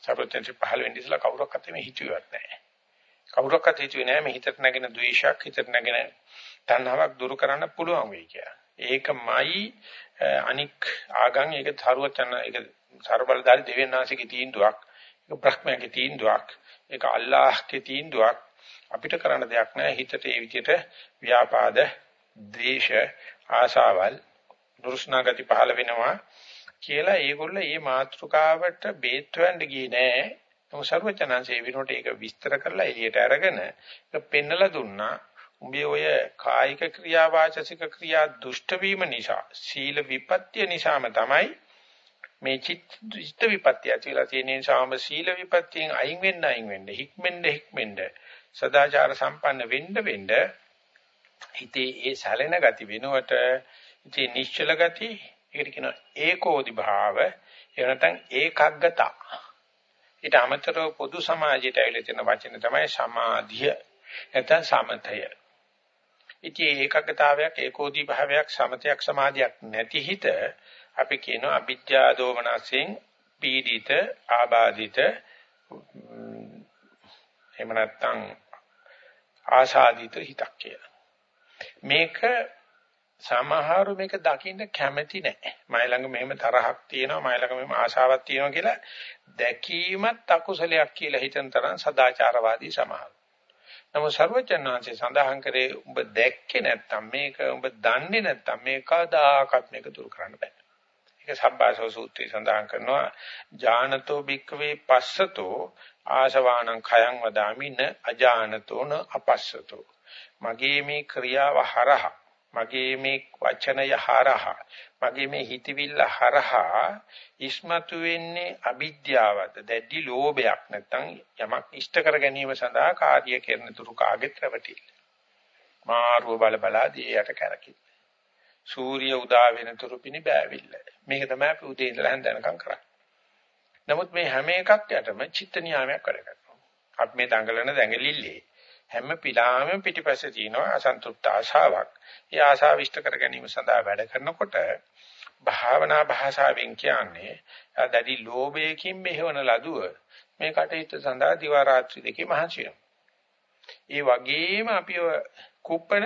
සර්වඥන්සේ පහළ වෙන්න ඉස්සලා කවුරක්වත් මේ හිතුවේවත් නැහැ. කවුරක්වත් හිතුවේ නැහැ මේ හිතට නැගෙන ද්වේෂයක් හිතට නැගෙන තණ්හාවක් දුරු කරන්න පුළුවන් වෙයි කියලා. ඒකමයි අනික් ආගම් ඒක තරුවචන ඒක ਸਰබලදාරි දෙවියන්ාංශිකේ තීන්දුවක්. ඒක බ්‍රහ්මයාගේ තීන්දුවක්. ඒක අල්ලාහ්ගේ තීන්දුවක්. අපිට කරන්න දෙයක් නැහැ හිතට ඒ විදිහට ව්‍යාපාද, ද්වේෂ, ආශාවල්, දුර්ෂ්ණා ගති පහළ වෙනවා කියලා ඒගොල්ලෝ මේ මාත්‍රකාවට බේත් වෙන්න ගියේ නෑ. මොකද සර්වචනංශේ විනෝට ඒක විස්තර කරලා එළියට අරගෙන ඒක පෙන්නලා දුන්නා. උඹේ ඔය කායික ක්‍රියා වාචසික ක්‍රියා දුෂ්ට වීම නිසා සීල විපත්‍ය නිසාම තමයි මේ චිත්ත විපත්‍ය ඇතිලා තියෙන නිසාම සීල විපත්‍යෙන් අයින් වෙන්න අයින් වෙන්න හික්මෙන්න හික්මෙන්න සදාචාර සම්පන්න වෙන්න වෙන්න හිතේ ඒ සැලෙන ගති වෙනුවට ඉතින් නිශ්චල ගති ඒකට කියනවා ඒකෝදි භාව. එහෙම නැත්නම් ඒකග්ගතා. ඊට අමතරව පොදු සමාජයට ඇවිල්ලා තියෙන වචන තමයි සමාධිය. නැත්නම් සමතය. ඉතින් ඒකග්ගතාවයක් ඒකෝදි භාවයක් සමතයක් සමාධියක් නැති හිත අපි කියනවා අවිද්‍යා දෝමනසෙන් පීඩිත ආබාධිත එහෙම නැත්නම් ආශාදිත හිතක් කියලා. මේක සමහරු මේක දකින්න කැමති නැහැ. මයි ළඟ මෙහෙම තරහක් තියෙනවා, මයි ළඟ මෙහෙම ආශාවක් තියෙනවා කියලා දැකීමත් අකුසලයක් කියලා හිතන තරම් සදාචාරවාදී සමහරු. නමුත් ਸਰවඥාන්සේ සඳහන් කරේ උඹ දැක්කේ නැත්තම් මේක උඹ දන්නේ නැත්තම් මේක කවදාකවත් මේක දුරු කරන්න බෑ. ඒක සබ්බාසව සූත්‍රයේ සඳහන් කරනවා ඥානතෝ භික්කවේ පස්සතෝ ආශවානං khයං වදාමින අජානතෝ න අපස්සතෝ මගේ මේ ක්‍රියාව හරහා මගේ මේ වචනය හරහා මගේ මේ හිතවිල්ල හරහා ඉස්මතු වෙන්නේ අවිද්‍යාවද? දැඩි ලෝභයක් නැත්නම් යමක් ඉෂ්ට කර ගැනීම සඳහා කාර්ය කරන තුරු කාගෙත් රැවටිල්ල. මාරුව බල බලාදී යට කරකින්න සූර්ය උදා වෙන තුරු පිණි බෑවිල්ල. මේක තමයි අපි උදේ ඉඳලා හැන්දනකම් කරන්නේ. නමුත් මේ හැම එකක් යටම චිත්ත නියාමයක් වැඩ කරනවා. අපි මේ දඟලන දැඟලිල්ලේ හැම පිළාමෙම පිටිපස්සේ තියෙනවා අසන්තුෂ්ත ආශාවක්. ඒ ආශාව ඉෂ්ට කර ගැනීම සඳහා වැඩ කරනකොට භාවනා භාෂාවෙන් කියන්නේ දැඩි ලෝභයකින් මෙහෙවන ලදුව මේ කටයුත්ත සඳහා දිවා රාත්‍රී දෙකේ මහන්සි ඒ වගේම අපිව කුප්පන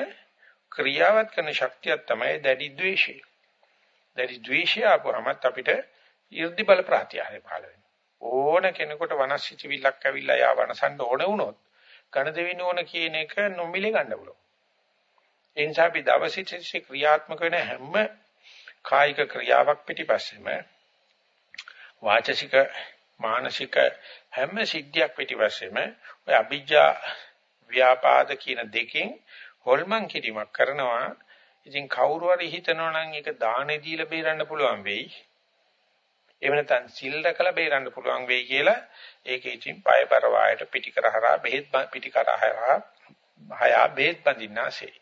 ක්‍රියාවත් කරන ශක්තියක් තමයි දැඩි ද්වේෂය. දැඩි ද්වේෂය අපවමත් අපිට 이르දි බල ප්‍රත්‍යාහය පහළ වෙනවා. ඕන කෙනෙකුට වනස්සිතවිල්ලක් ඇවිල්ලා යා වනසන්න ඕන වුණොත් ඝන දෙවින ඕන කියන එක නොමිලේ ගන්න පුළුවන්. ඒ නිසා අපි දවසිට ක්‍රියාත්මක වෙන හැම කායික ක්‍රියාවක් පිටිපස්සෙම වාචසික මානසික හැම සිද්ධියක් පිටිපස්සෙම ඔය අභිජ්ජා ව්‍යාපාද කියන දෙකෙන් හොල්මන් කිරීමක් කරනවා. ඉතින් කවුරු හරි හිතනවා නම් ඒක දානේ දීලා බේරන්න පුළුවන් වෙයි. එහෙම නැත්නම් සිල් රැකලා බේරන්න පුළුවන් වෙයි කියලා ඒක ඉතින් පය බර වායට පිටිකරහරා බෙහෙත් පිටිකරහරා හය බෙහෙත් බඳින්නාසේ.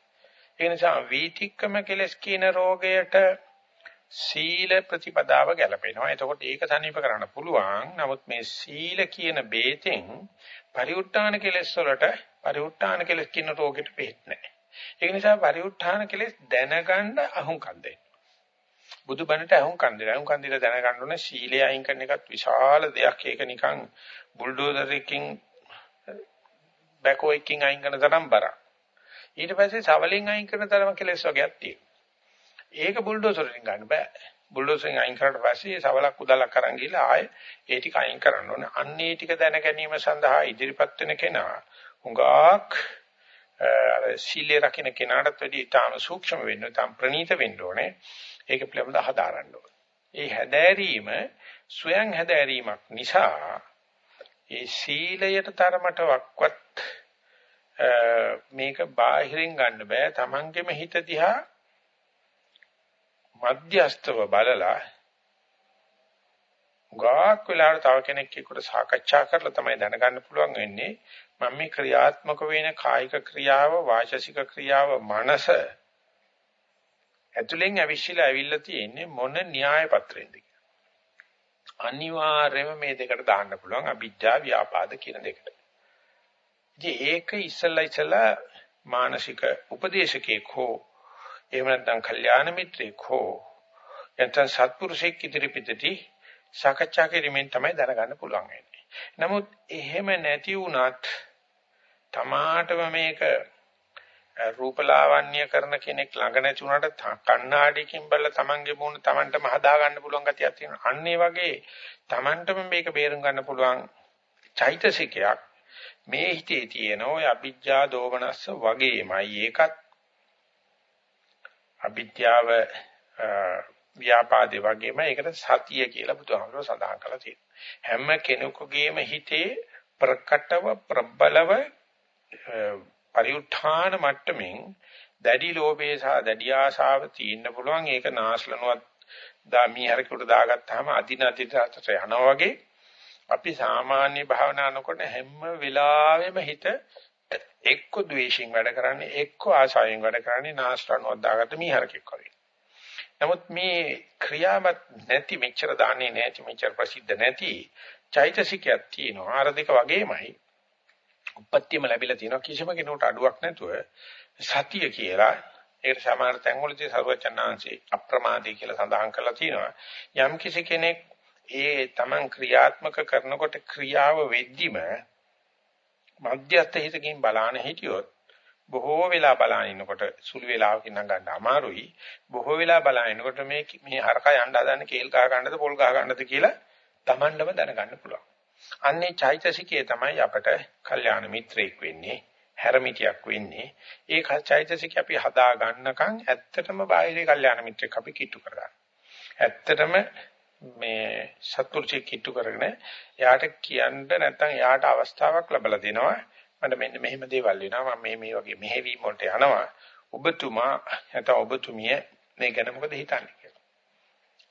ඒ නිසා වීතික්කම කෙලස් කියන රෝගයට සීල ප්‍රතිපදාව ගැලපෙනවා. එතකොට ඒක තනියම කරන්න පුළුවන්. නමුත් මේ සීල කියන බේතෙන් පරිඋත් ทาน කෙලස් වලට පරිඋත් ทาน කෙලස් කියන රෝගෙට බෙහෙත් නැහැ. ඒක නිසා පරිඋත් ทาน කෙලස් දැනගන්න අහුම්කම් දෙන්න. බුදුබණට අහුන් කන්දේ අහුන් කන්දේ දැනගන්න ඕනේ සීලය අයින් කරන එකත් විශාල දෙයක්. ඒක නිකන් බුල්ඩෝසර් එකකින් බැකෝ එකකින් අයින් කරන තරම් බරක්. ඊට පස්සේ සවලෙන් අයින් කරන තරම කෙලස් වර්ගයක් තියෙනවා. ඒක බුල්ඩෝසරෙන් ගන්න බෑ. බුල්ඩෝසරෙන් අයින් කරාට පස්සේ සවලක් උදලක් අරන් ගිහලා ආයේ ඒ ටික අයින් කරන්න ඕනේ. අන්න ඒ ටික දැන ගැනීම සඳහා ඉදිරිපත් වෙන කෙනා හුඟක් අර සීලේ රකින්න කෙනාටත් වැඩි ඊටාම සූක්ෂම වෙන්න, ඊටාම ප්‍රණීත වෙන්න ඕනේ. ඒක පිළිබඳ හදාරන්න ඕනේ. ඒ හැදෑරීම ස්වයං හැදෑරීමක් නිසා ඒ සීලයට තරමට වක්වත් මේක බාහිරින් ගන්න බෑ. Tamangeම හිත දිහා මධ්‍යස්තව බලලා ගාක් වෙලාවට තව කෙනෙක් එක්කට සාකච්ඡා කරලා තමයි දැනගන්න පුළුවන් වෙන්නේ මම මේ ක්‍රියාත්මක වෙන කායික ක්‍රියාව වාචසික ක්‍රියාව මනස ඇතුලෙන් අවිශ්ිලා ඇවිල්ලා තියෙන්නේ මොන න්‍යාය පත්‍රෙන්ද අනිවාර්යයෙන්ම මේ දෙකට දාන්න පුළුවන් අවිජ්ජා ව්‍යාපාද කියන දෙකට. ඉතින් ඒක ඉස්සලා ඉස්සලා මානසික උපදේශකෙක් හෝ එහෙම නැත්නම් කල්යාණ මිත්‍රෙක් හෝ නැත්නම් සත්පුරුෂෙක් ඉදිරිපිටදී සාකච්ඡා කිරීමෙන් තමයි දැනගන්න පුළුවන් වෙන්නේ. නමුත් එහෙම නැති වුණත් තමාටම මේක රූපලාවන්‍ය කරන කෙනෙක් ළඟ නැති වුණාට කණ්ණාඩියකින් බලලා Tamange මූණ Tamanටම හදා ගන්න පුළුවන් ගතියක් තියෙනවා. අන්න ඒ වගේ Tamanටම මේක බේරුම් ගන්න පුළුවන් චෛතසිකයක් මේ හිතේ තියෙන ඔය අ비ජ්ජා දෝමනස්ස වගේමයි ඒකත් අවිද්‍යාව ව්‍යාපාදේ වගේම ඒකට සතිය කියලා බුදුහාමුදුරුවෝ සඳහන් කරලා තියෙනවා. හැම කෙනෙකුගේම හිතේ ප්‍රකටව ප්‍රබලව පරිඋත්ථාන මට්ටමින් දැඩි ලෝභය සහ දැඩි ආශාව තියෙන්න පුළුවන් ඒක නාස්ලනුවත් දා මීහරකට දාගත්තාම අදින අදිට යනවා වගේ අපි සාමාන්‍ය භාවනා කරනකොට හැම වෙලාවෙම හිත එක්ක ද්වේෂයෙන් වැඩ කරන්නේ එක්ක ආශාවෙන් වැඩ කරන්නේ නාස්ලනුවත් දාගත්ත මීහරකෙක් වගේ. නමුත් මේ ක්‍රියාවත් නැති මෙච්චර දාන්නේ නැති මෙච්චර ප්‍රසිද්ධ නැති චෛතසිකයක් තියෙනවා. ආර දෙක වගේමයි උපත්තියම ලැබිලා තියෙනවා. කිසිම කෙනෙකුට අඩුවක් නැතුව සතිය කියලා ඒකට සමහර තැන්වලදී සර්වචනාංශේ අප්‍රමාදී කියලා සඳහන් කරලා තියෙනවා. යම් කිසි කෙනෙක් ඒ තමන් ක්‍රියාත්මක කරනකොට ක්‍රියාව වෙද්දිම මධ්‍යස්ථ හිතකින් බලාන හිටියොත් බොහෝ වෙලා බලාන ඉන්නකොට සුළු වෙලාවකින් නම් ගන්න අමාරුයි. බොහෝ වෙලා බලාන ඉන්නකොට මේ මේ හරකා යන්න හදන්නේ කේල් ගහ ගන්නද පොල් ගහ ගන්නද කියලා Tamandම දැනගන්න පුළුවන්. අන්නේ චෛතසිකයේ තමයි අපට කල්යාණ මිත්‍රයෙක් වෙන්නේ, හැරමිටියක් වෙන්නේ. ඒ චෛතසික අපි හදා ගන්නකම් ඇත්තටම බාහිරේ කල්යාණ මිත්‍රෙක් අපි කිට්ටු කරගන්න. ඇත්තටම මේ සත්පුරුෂයෙක් කිට්ටු කරගෙන එයාට කියන්න නැත්නම් එයාට අවස්ථාවක් ලැබලා දෙනවා. මට මෙන්න මෙහෙම දේවල් වෙනවා. මම මේ මේ වගේ මෙහෙවීම වලට යනවා. ඔබතුමා නැත්නම් ඔබතුමිය මේ ගැන මොකද හිතන්නේ කියලා.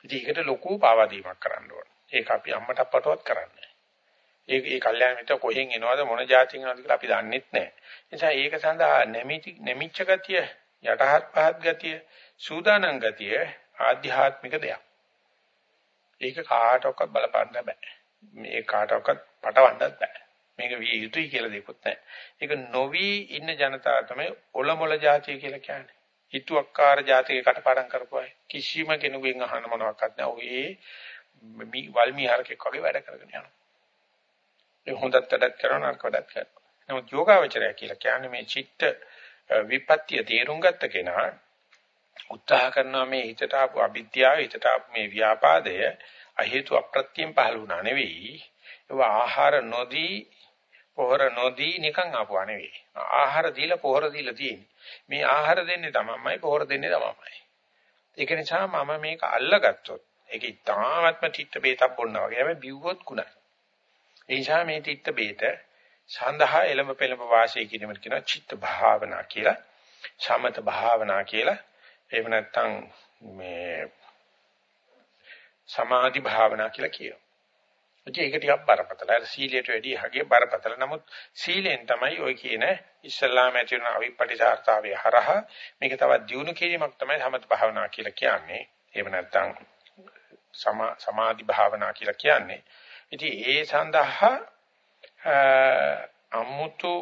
ඉතින් ඒකට ලොකු පාවාදීමක් කරන්න ඕන. ඒක අපි අම්මට අප්පටවත් කරන්නේ ඒ ඒ කල්යාණ මිත්‍ර කොහෙන් එනවද මොන જાතියෙන් එනවද කියලා අපි දන්නෙත් නැහැ. නිසා ඒක සඳහා නැමිති නැමිච්ච ගතිය යටහත් පහත් ගතිය සූදානම් ගතිය ආධ්‍යාත්මික දෙයක්. ඒක කාටවත් බලපන්න බෑ. මේ කාටවත් පටවන්නත් බෑ. මේක විය යුතුයි කියලා දෙකුත් නැහැ. ඒක නොවි ඉන්න ජනතාව තමයි ඔලමුල જાතිය කියලා කියන්නේ. හිතුවක්කාර જાතියේ කටපාඩම් කරපුවායි කිසිම කෙනෙකුගෙන් අහන්න මොනවත් නැහැ. ඔය මේ වල්මි හරකෙක් වගේ වැඩ කරගෙන යනවා. ඒ හොඳත් වැඩක් කරනවා නරක වැඩක් කරනවා. නමුත් යෝගාවචරය කියලා කියන්නේ මේ චිත්ත විපත්‍ය තේරුම් ගත්ත කෙනා උත්සාහ කරනවා මේ හිතට ආපු අවිද්‍යාව හිතට ආපු මේ ව්‍යාපාදය අහේතු අප්‍රත්‍යයෙන් පහළ වුණා නෙවෙයි. ඒවා ආහාර නොදී පොහොර නොදී නිකන් ආපුවා නෙවෙයි. ආහාර දීලා පොහොර දීලා තියෙන්නේ. මේ ආහාර දෙන්නේ තමන්මයි පොහොර දෙන්නේ තමන්මයි. ඒක නිසා මම මේක අල්ලගත්තොත් ඒක ඉතාමත්ම තිත්ත බේතක් බොන්නා වගේ. හැබැයි බිව්වොත් කුණයි. ඒ නිසා මේ තිත්ත බේත සඳහා එළඹ පෙළඹ වාසය කිරීමට කියනවා චිත්ත භාවනා කියලා. සමත භාවනා කියලා. එහෙම නැත්නම් මේ සමාධි භාවනා කියලා කියනවා. ඉතින් ඒක ටිකක් බරපතලයි. අර සීලයට වැඩිය හගේ බරපතල. නමුත් සීලෙන් තමයි ඔය කියන ඉස්ලාම ඇති වෙන අවිපටිසාරතාවයේ හරහා මේක තවත් දියුණු කිරීමක් තමයි සමත භාවනා කියලා කියන්නේ. එහෙම නැත්නම් සමාධි භාවනා කියලා කියන්නේ. ඉතින් ඒ සඳහා අමුතු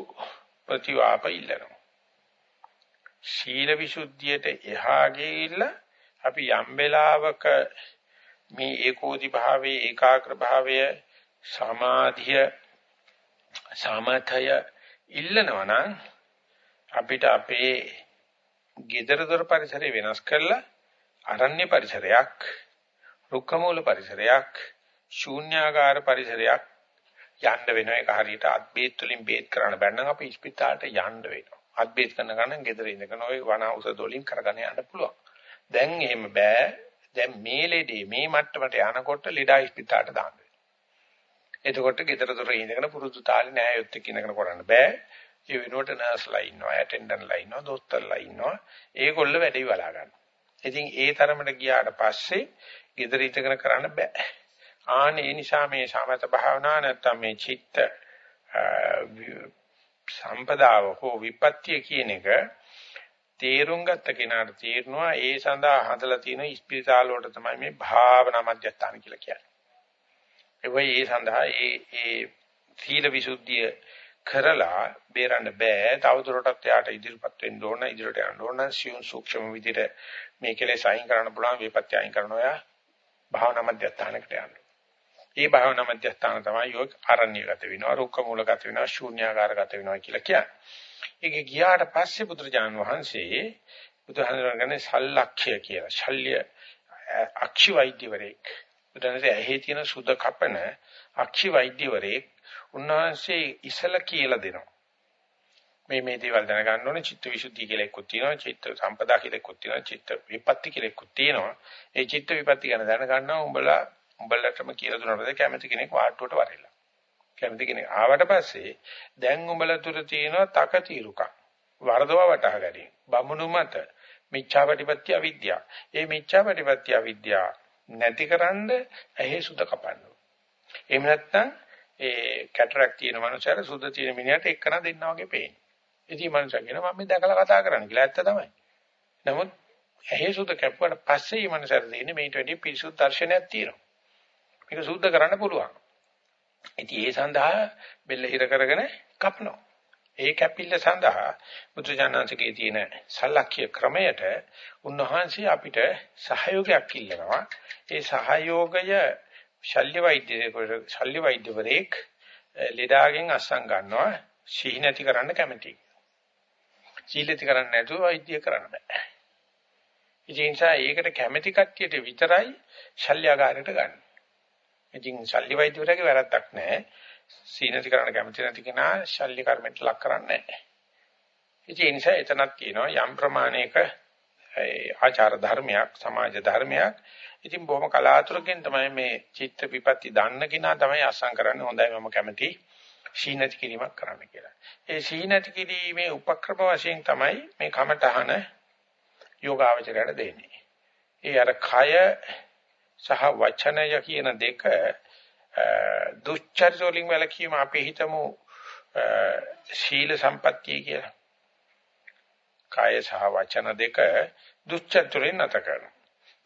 ප්‍රතිවාප ඉල්ලනවා. ශීල විසුද්ධියට එහා ගිහිල්ලා අපි යම් වෙලාවක මේ ඒකෝදි භාවයේ ඒකාග්‍ර භාවය සමාධිය සමතය ඉල්ලනවා නම් අපිට අපේ gedara dor පරිසරය වෙනස් කරලා අරණ්‍ය පරිසරයක් රුක්කමූල පරිසරයක් ශූන්‍යාකාර පරිසරයක් යන්න වෙන එක හරියට අත්බේත් වලින් බේත් කරන්න බැන්නම් අපි ස්පිතාලට යන්න වෙනවා. අත්බේත් කරන ගමන් ගෙදර ඉඳගෙන ওই වන ඖෂධ වලින් කරගෙන යන්න පුළුවන්. දැන් එහෙම බෑ. දැන් මේ ලෙඩේ මේ මට්ටමට යනකොට ලෙඩා ස්පිතාලට දාන්න වෙනවා. එතකොට ගෙදර දොර ඉඳගෙන පුරුදු තාලේ නෑයොත් එක්ක ඉඳගෙන කරන්න බෑ. ඒ වෙනුවට නර්ස්ලා ඉන්නවා, ඇටෙන්ඩන්ට්ලා ඉන්නවා, දොස්තරලා ඉන්නවා. ඒගොල්ලෝ වැඩේ බලා ගන්න. ඉතින් ඒ තරමට ගියාට පස්සේ gedara ඉතගෙන කරන්න බෑ. ආනේ ඒ නිසා මේ සමත භාවනා නැත්තම් මේ චිත්ත සම්පදාව හෝ විපත්‍ය කියන එක තේරුම් ගත්ත කෙනාට තේරෙනවා ඒ සඳහා හදලා තියෙන ඉස්පිරිතාල වලට තමයි මේ භාවනා මධ්‍යස්ථාන කියලා කියන්නේ. ඒ වෙයි ඒ සඳහා ඒ ඒ සීල විසුද්ධිය කරලා බේරන්න බෑ. තවදුරටත් යාට ඉදිරිපත් වෙන්න ඕන, ඉදිරියට යන්න ඕන, සියුම් සූක්ෂම විදිහට මේ කෙලෙස් අයින් කරන්න පුළුවන් විපත්‍ය අයින් කරනවා භාවනා මධ්‍යස්ථානකට යන්න. ඒ භාවනා මධ්‍යස්ථාන තමයි යෝග අරණ්‍යගත වෙනවා, රුක්ක මූලගත වෙනවා, ශූන්‍යාකාරගත වෙනවා කියලා කියන්නේ. ඒක ගියාට පස්සේ බුදුරජාන් වහන්සේ බුදුහාමරගෙන සල්ලක්ෂය කියලා. ශල්‍ය අක්ෂි වෛද්‍යවරයෙක්. බුදුන්සේ ඇහි තියෙන සුද කපන අක්ෂි වෛද්‍යවරයෙක් උන්වහන්සේ ඉසල කියලා දෙනවා. මේ මේ දේවල් දැනගන්න ඕනේ චිත්ත විසුද්ධිය කියලා එකක් තියෙනවා චිත්ත සම්පදා කියලා එකක් තියෙනවා චිත්ත විපatti කියලා එකක් තියෙනවා ඒ චිත්ත විපatti ගැන දැනගන්නවා උඹලා උඹලටම කියලා දුන්නාට කැමති කෙනෙක් වාට්ටුවට වරෙලා. කැමති කෙනෙක් ආවට පස්සේ දැන් උඹලා තුර තියෙනවා තක తీරුකක් වරදව වටහා ගැනීම බමුණු මත මිච්ඡාපටිපත්‍ය අවිද්‍යාව ඒ මිච්ඡාපටිපත්‍ය අවිද්‍යාව නැතිකරන්න ඇහි සුද කපන්න. එහෙම නැත්නම් ඒ කැටරක් තියෙන මනුස්සයර සුද තියෙන මිනිහට එක්කන දෙන්නා වගේ පේන්නේ ඉතින් මනුස්සයා කියනවා මම මේ දැකලා කතා කරන්න කියලා. ඇත්ත තමයි. නමුත් ඇහි සුද කැපුවට පස්සේ මේ මනුස්සයාට දෙන්නේ මේට වැඩි පිරිසුදු දර්ශනයක් තියෙනවා. මේක සුද්ධ කරන්න පුළුවන් ඉතින් ඒ සඳහා බෙල්ල හිර කරගෙන කපනවා. ඒ කැපිල්ල සඳහා බුදුජානනාංශකේ තියෙන සල්ලක්ෂ්‍ය ක්‍රමයට උන්වහන්සේ අපිට සහයෝගයක් ඉල්ලනවා. ඒ සහයෝගය ශල්‍ය වෛද්‍ය ශල්‍ය වෛද්‍යවරයෙක් ලෙඩාගෙන් අස්සන් ගන්නවා සිහි නැති කරන්න කැමති. සීලති කරන්න නැතුව වෛද්‍ය කරන්න බෑ. ඒ නිසා ඒකට කැමැති කට්ටියට විතරයි ශල්‍යගාරයට ගන්න. ඉතින් ශල්‍ය වෛද්‍යවරයාගේ වැරද්දක් නැහැ. සීනති කරන්න කැමති නැති කෙනා ශල්‍ය කර්මෙට ලක් කරන්නේ නැහැ. ඉතින් ඒ නිසා එතනක් තියෙනවා යම් ප්‍රමාණයක ආචාර ධර්මයක් සමාජ ධර්මයක්. ඉතින් බොහොම කලාතුරකින් තමයි මේ චිත්ත විපatti දන්න කෙනා තමයි අසං කරන්නේ හොඳයි මම කැමති සීනති කිරීමක් කරන්න කියලා. ඒ සීනති කිරීමේ උපක්‍රම වශයෙන් තමයි මේ කමඨහන යෝගාවචරයට දෙන්නේ. ඒ අර කය සහ වචනය කියන දෙක දුස්චර්ය වලින් වැළකීම අපි හිතමු ශීල සම්පත්තිය කියලා. කාය සහ වචන දෙක දුස්චර්යෙන් නැත කරනවා.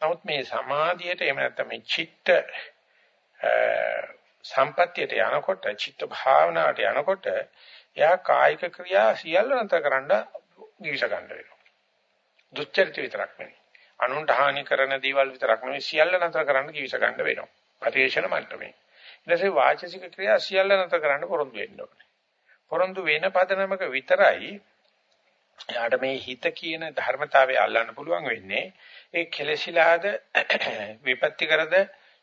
නමුත් මේ සමාධියට එහෙම නැත්නම් මේ චිත්ත සම්පත්තියට යනකොට චිත්ත භාවනාවට යනකොට එයා කායික ක්‍රියා සියල්ල නැතර කරන්න ගිවිස ගන්න වෙනවා. දුස්චරිත විතරක් නෙවෙයි. අනුන්ට හානි කරන දේවල් විතරක් නෙවෙයි සියල්ල නතර කරන්න කිවිස ගන්න වෙනවා. පරිේශන මට්ටමේ. ඊට පස්සේ වාචසික ක්‍රියා සියල්ල නතර කරන්න පොරොන්දු වෙන්න ඕනේ. පොරොන්දු වෙන පදනමක විතරයි එයාට මේ හිත කියන ධර්මතාවය අල්ලන්න පුළුවන් වෙන්නේ ඒ කෙලසිලාද විපත්ති කරද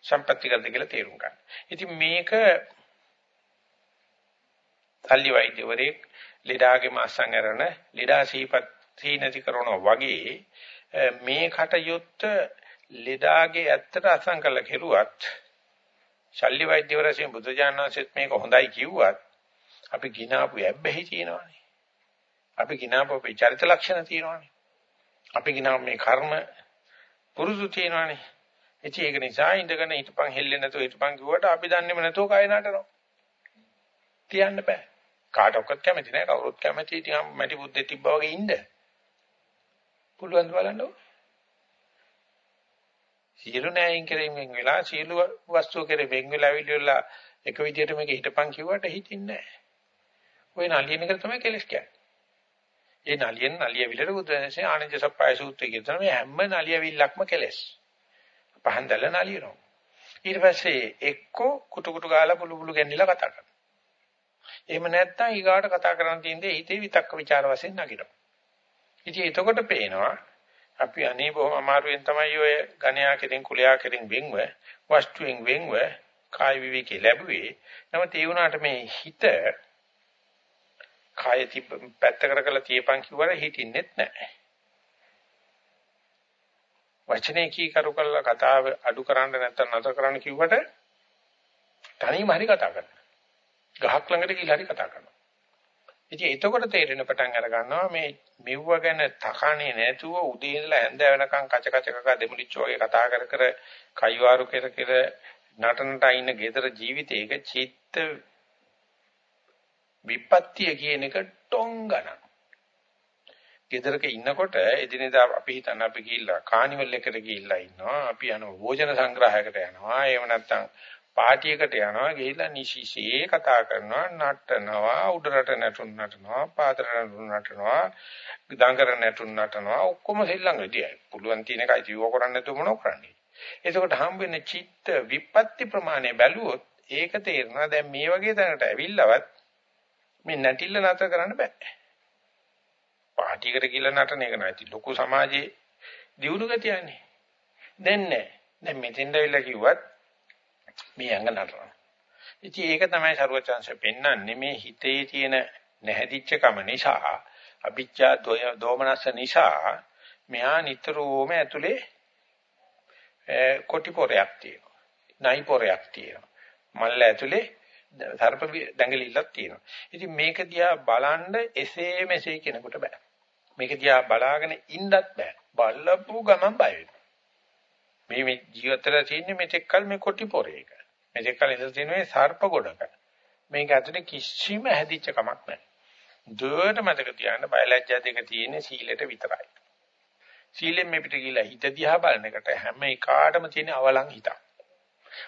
සම්පත්‍ති කරද කියලා තේරුම් ගන්න. ඉතින් මේක සල්ලි වෛද්‍යවරයෙක් ලෙඩාගේ මාසං අරන ලෙඩා සීපත් සීනති කරනවා වගේ මේ කටයුත්ත ලෙඩාගේ ඇත්තට අසංකල කෙරුවත් ශල්්‍ය වෛද්‍යවරයන් බුදුජානනාංශෙත් මේක හොඳයි කිව්වත් අපි ගිනාපු යැබ්බැහි තියෙනවානේ. අපි ගිනාපු චරිත ලක්ෂණ තියෙනවානේ. අපි ගිනාපු මේ කර්ම පුරුදු තියෙනවානේ. ඉතින් ඒක නිසා ඉඳගෙන හිටපන් හෙල්ලෙන්නේ නැතුව හිටපන් කිව්වට අපි දන්නේම නැතුව කය නටනවා. තියන්න බෑ. කාටවත් කැමති නෑ කවුරුත් කැමති ඉතින් මැටි බුද්දේ තිබ්බා වගේ ඉන්න. පුළුවන් බලන්න සියලු නෑයින් කෙරෙන් වෙන් වෙලා සියලු වස්තු කෙරෙන් වෙන් වෙලා විදිහලා එක විදිහට මේක හිටපන් කිව්වට හිතින්නේ නෑ. ඔය නලියන එක තමයි කෙලස් කියන්නේ. ඒ නලියන නලිය විලට බුදුන්සේ ආනන්ද සප්පයි සූත්‍රයේ කියන මේ හැම නලියවිල්ලක්ම කෙලස්. පහන් දැල්ල නලියනවා. ඊට පස්සේ එක්කෝ කුටු කුටු ගාලා පුළු පුළු ගැන්නිලා කතා කරනවා. එහෙම නැත්නම් ඊගාට කතා කරන්න තියෙන්නේ හිතේ විතක්ක ਵਿਚාර වශයෙන් නගිනවා. ඉතින් එතකොට පේනවා අපි අනේ බොහොම අමාරුවෙන් තමයි ඔය ගණයා කෙරෙන් කුලයා කෙරෙන් වෙන්ව වස්තුවෙන් වෙන්ව කාය විවේකී ලැබුවේ. නමුත් ඒ වුණාට මේ හිත කාය තිබ පැත්තකට කරලා තියපන් කිව්වට හිතින්නෙත් නැහැ. වචනේ කී කරු කළා කතාව අඩු කරන්න නැත්නම් නතර කරන්න කිව්වට තනියම හරි කතා කරනවා. ගහක් ළඟට ගිහලා හරි කතා කරනවා. ඉතින් එතකොට තේරෙන පටන් අර ගන්නවා මේ මෙව්ව ගැන තකන්නේ නැතුව උදේ ඉඳලා හැන්ද වෙනකන් කච කච කක දෙමුලිච්ච වගේ කතා කර කර කයිවාරු කර කර නටනට ඉන්න ගෙදර ජීවිතයක චිත්ත විපත්තිය කියන එක ටොංගන. ගෙදරක ඉන්නකොට එදිනෙදා අපි හිතන අපි ගිහිල්ලා කානිවල් එකට ගිහිල්ලා ඉන්නවා. අපි යන භෝජන සංග්‍රහයකට යනවා. එහෙම නැත්නම් පාටියකට යනවා ගිහිල්ලා නිසිසේ කතා කරනවා නටනවා උඩරට නැටුම් නටනවා පාතර නැටුම් නටනවා දඟර නැටුම් නටනවා ඔක්කොම සෙල්ලම් වෙදියයි පුළුවන් තියෙන එකයි ජීව කරන්නේ නැතුව මොනව කරන්නේ? එතකොට හම් වෙන චිත්ත විපත්ති ප්‍රමාණය බැලුවොත් ඒක තේරෙනවා දැන් මේ වගේ තැනකට ඇවිල්ලවත් මේ නැටිල්ල නතර කරන්න බෑ. පාටියකට කියලා නටන එක නැති ලොකු සමාජයේ දියුණු ගතියන්නේ. දැන් නෑ. දැන් මෙතෙන්ද ඇවිල්ලා කිව්වත් මේ ඇඟ නටනවා. ඉතින් ඒක තමයි ਸਰවචන්සෙ පෙන්වන්නේ මේ හිතේ තියෙන නැහැදිච්ච කම නිසා අභිජ්ජා දෝමනස නිසා මෙහා නිතරම ඇතුලේ කොටි පොරයක් තියෙනවා. නයි පොරයක් තියෙනවා. මල්ල ඇතුලේ සර්ප දැඟලිල්ලක් තියෙනවා. ඉතින් මේක දිහා බලන්න එසේ මෙසේ කෙනෙකුට බෑ. මේක දිහා බලාගෙන ඉන්නත් බෑ. බලපු ගමන් බය වෙනවා. මේ මේ ජීවිතවල තියෙන මෙතෙක් කල මේ කොටි පොරේක. මෙතෙක් කල ඉඳලා තියෙන මේ සර්ප ගොඩක. මේක ඇතුලේ කිසිම හැදිච්ච කමක් නැහැ. දුවට මතක තියාගන්න බයලජ්ජා දෙක තියෙන සීලෙට විතරයි. සීලෙන් මේ පිට ගිහිලා හිත දිහා බලන එකට හැම එකාටම තියෙන අවලං හිතක්.